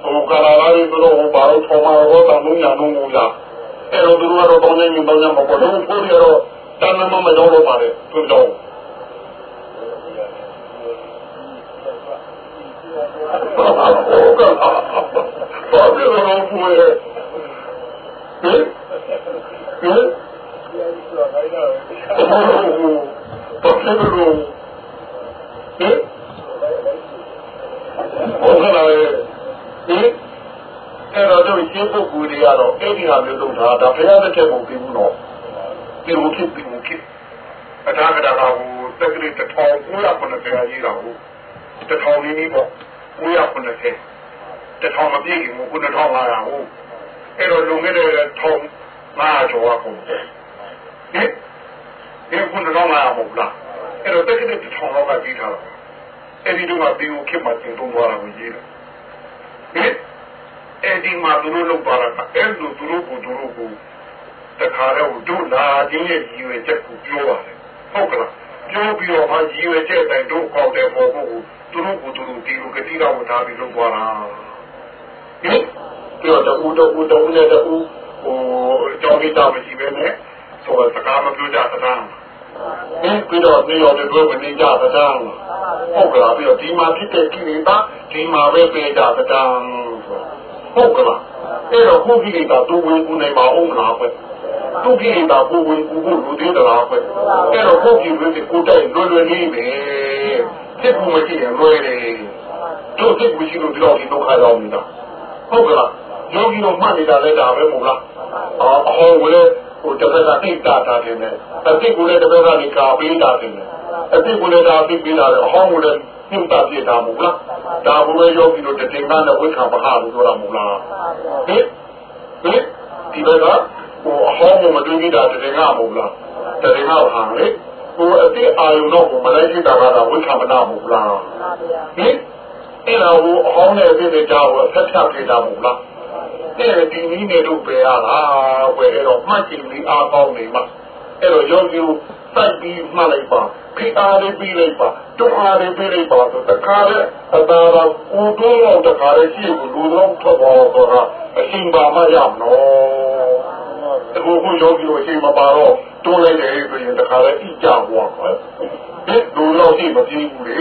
ဟိုကာလာလာတွေတို့ဟိုဘာလို့ထောင်းမှာတော့တောင်းလို့ညာလို့မူလားအဲ့တော့သူတို့ကတော့တောင်းနေနေတောင်းကြမှာပေါ့လို့ဖိုးတွေကတော့တဏ္ဍမမရောက်တော့ပါတယ်သူတို့ဘာဖြစ် လို့ပူရဲဟင်ဟင်ဘာဖြစ်လို့ဟင်ဟုတ်ကဲ့ဟင်အဲ့တော့တို့ရှင်းပုဂ္ဂိုလ်တွေကတော့အဲ့ဒီဟာမျိုးလုပ်တာဒါဘုရားတစ်ချက်ပုံပြီးဘူးတော့ဒီလိုဖြစ်ပြီးဘူးဖြစ်အထာကတာကဟိုတက်ကလေးတစ်ထောင်ကိုရခုနှစ်ဆယ်ကြီးတာဟိုတစ်ထောင်လေး nii ပေါ့990 တထောင်မပြည့်ခင်ကို9500ဟုတ်အဲ့တော့လုံခဲ့တဲ့ထောင်500ကျော်ကကုန်ဟင်ဒီ9500မဟုတ်လားအဲ့တော့တက်ကလေးတစ်ထောင်လောက်ကကြီးထားတာအဲ့ဒီတော့ကဒီကိုခက်မှတင်သုံးသွားတာကိုရေးတယ်ဟင်အဲ့ဒီမှာသူတို့လောက်ပါတာအဲ့လိုသူတို့ကိုသူတို့ကိုတခါတော့ဒုလာခြင်းရဲ့ရည်ရွယ်ချက်ကိုပြောပါတယ်ဟုတ်ကလားပြောပြီးတော့မှရည်ရွယ်ချက်တိုင်တို့ကောက်တဲ့ပေါ်ကိုသူတို့ကိုသူတို့ဒီလိုကတိတော်ဝထားပြီးလုပ်သွားတာ ဟင်ပြောတော့ဦးတော့ဦးတော့လည်းတော့ဟိုကြောင်းနေတာမရှိပဲနဲ့ဆိုတော့စကားမပြောကြသလားဟင်ပြီးတော့နေရော်တွေမနေကြသလားဟုတ်ကလားပြီးတော့ဒီမှာဖြစ်တဲ့ကိလေသာဒီမှာပဲပြေကြသလားဟုတ်ကလားအဲ့တော့ခုကိလေသာတူဝင်ကူနေမှာအောင်လားပဲသူကိလေသာကိုဝင်ကူဖို့လူသေးတလားပဲအဲ့တော့ခုကိလေသာကိုတိုင်လွယ်လွယ်လေးပဲစိတ်ကူမရှိရင်လွယ်တယ်တို့စိတ်ကူရှိလို့ဒီတော့ဒီဒုက္ခရောက်နေတာ ဟုတ်ကလားယောဂီတို့မှတ်နေတာလည်းဒါပဲမဟုတ်လားအော်အဟောဝဲဟိုတစ်ခါကအိတ်တာတာတယ်နဲ့အတိတ်ကလည်းတစ်ခါကနေကာပေးတာတယ်အတိတ်ကလည်းဒါပြီးပြီးလာတယ်အဟောကလည်းညှိတာပြတာမဟုတ်လားဒါဘုရားယောဂီတို့တင်ကနဲ့ဝိခံပဟာလို့ပြောတာမဟုတ်လားဟင်ဟင်ဒီဘက်ကဟိုအဟောမမတွေ့ကြတာတင်ကမဟုတ်လားတင်ကဟာလေဟိုအတိအာယုံတော့ကိုမလိုက်ကြည့်တာကတော့ဝိခံမနာဘူးလားပါဗျာဟင် အဲ့ဒါကိုအဟောင်းနဲ့အစ်စ်ကြောက်ဆက်ဖြတ်ပြတာမဟုတ်လားအဲ့ဒီနည်းနဲ့တို့ပဲရလားဝယ်အဲ့တော့မှတ်ကြည့်ပြီးအားကောင်းနေမှာအဲ့တော့ယောဂီကိုစိုက်ပြီးမှတ်လိုက်ပါဖိအားလေးပြီးလိုက်ပါတွန်းအားလေးပြီးလိုက်ပါဆိုတခါလေအသာတော့ကိုတိုးတော့တခါလေရှိကိုလူတော်ထွက်ပေါ်တော့အရှင်ပါမရမနော်အခုခုယောဂီကိုအရှင်မပါတော့တွန်းလိုက်တယ်ဆိုရင်တခါလေဣကြဘွားပဲဒီလူတော်ရှိမပြေဘူးလေ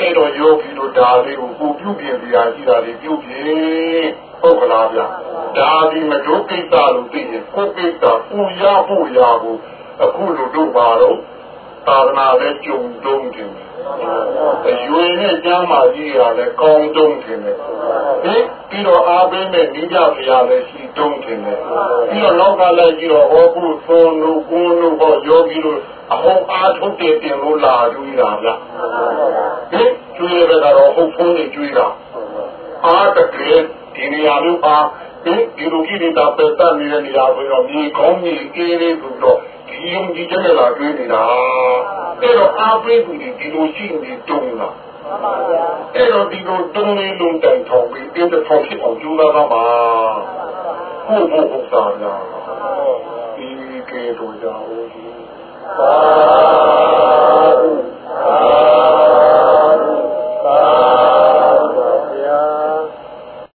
အဲ့တော့ယောဂီတို့ဒါလေးကိုကိုပြုပြင်ပြရာရှိတာလေးပြုပြင်ဟုတ်ကလားဗျဒါဒီမတို့ကိစ္စလို့သိရင်ကိုကိစ္စပူရဖို့ရဖို့အခုလူတို့ပါတော့ သာသနာနဲ့ကြုံတုံးတယ်အရွယ်နဲ့ကျမ်းမာကြီးရလဲကောင်းတုံးတယ်ဟင်ပြီးတော့အားပေးမဲ့နိကြဖရာလည်းရှိတုံးတယ်ပြီးတော့နောက်ကလည်းကြည့်တော့ဟောကုသွန်တို့ကုန်းတို့ဟောယောဂီတို့အဟောအားထုတ်တဲ့တင်လို့လာကြည့်တာဗျဟင်ကျွေးရတဲ့ကတော့ဟုတ်ဖုံးနေကျွေးတာအားတကယ်ဒီနေရာမျိုးပါဟင်ဒီလိုကြီးနေတာပဲတတ်နေတဲ့နေရာဆိုတော့မြေကောင်းမြေအေးလေးဆိုတော့ ဒီယုံကြည်ချက်နဲ့လာတွေ့နေတာအဲ့တော့အားပေးသူတွေဒီလိုရှိနေတုံးလားအဲ့တော့ဒီလိုတုံးလေးလုံးတိုင်ထောင်ပြီးတင်းတစ်ထောင်ဖြစ်အောင်ကြိုးစားပါပါဟုတ်ဟုတ်ဟုတ်သားလားဒီကေတို့ကြောင့်ဒီသာသာ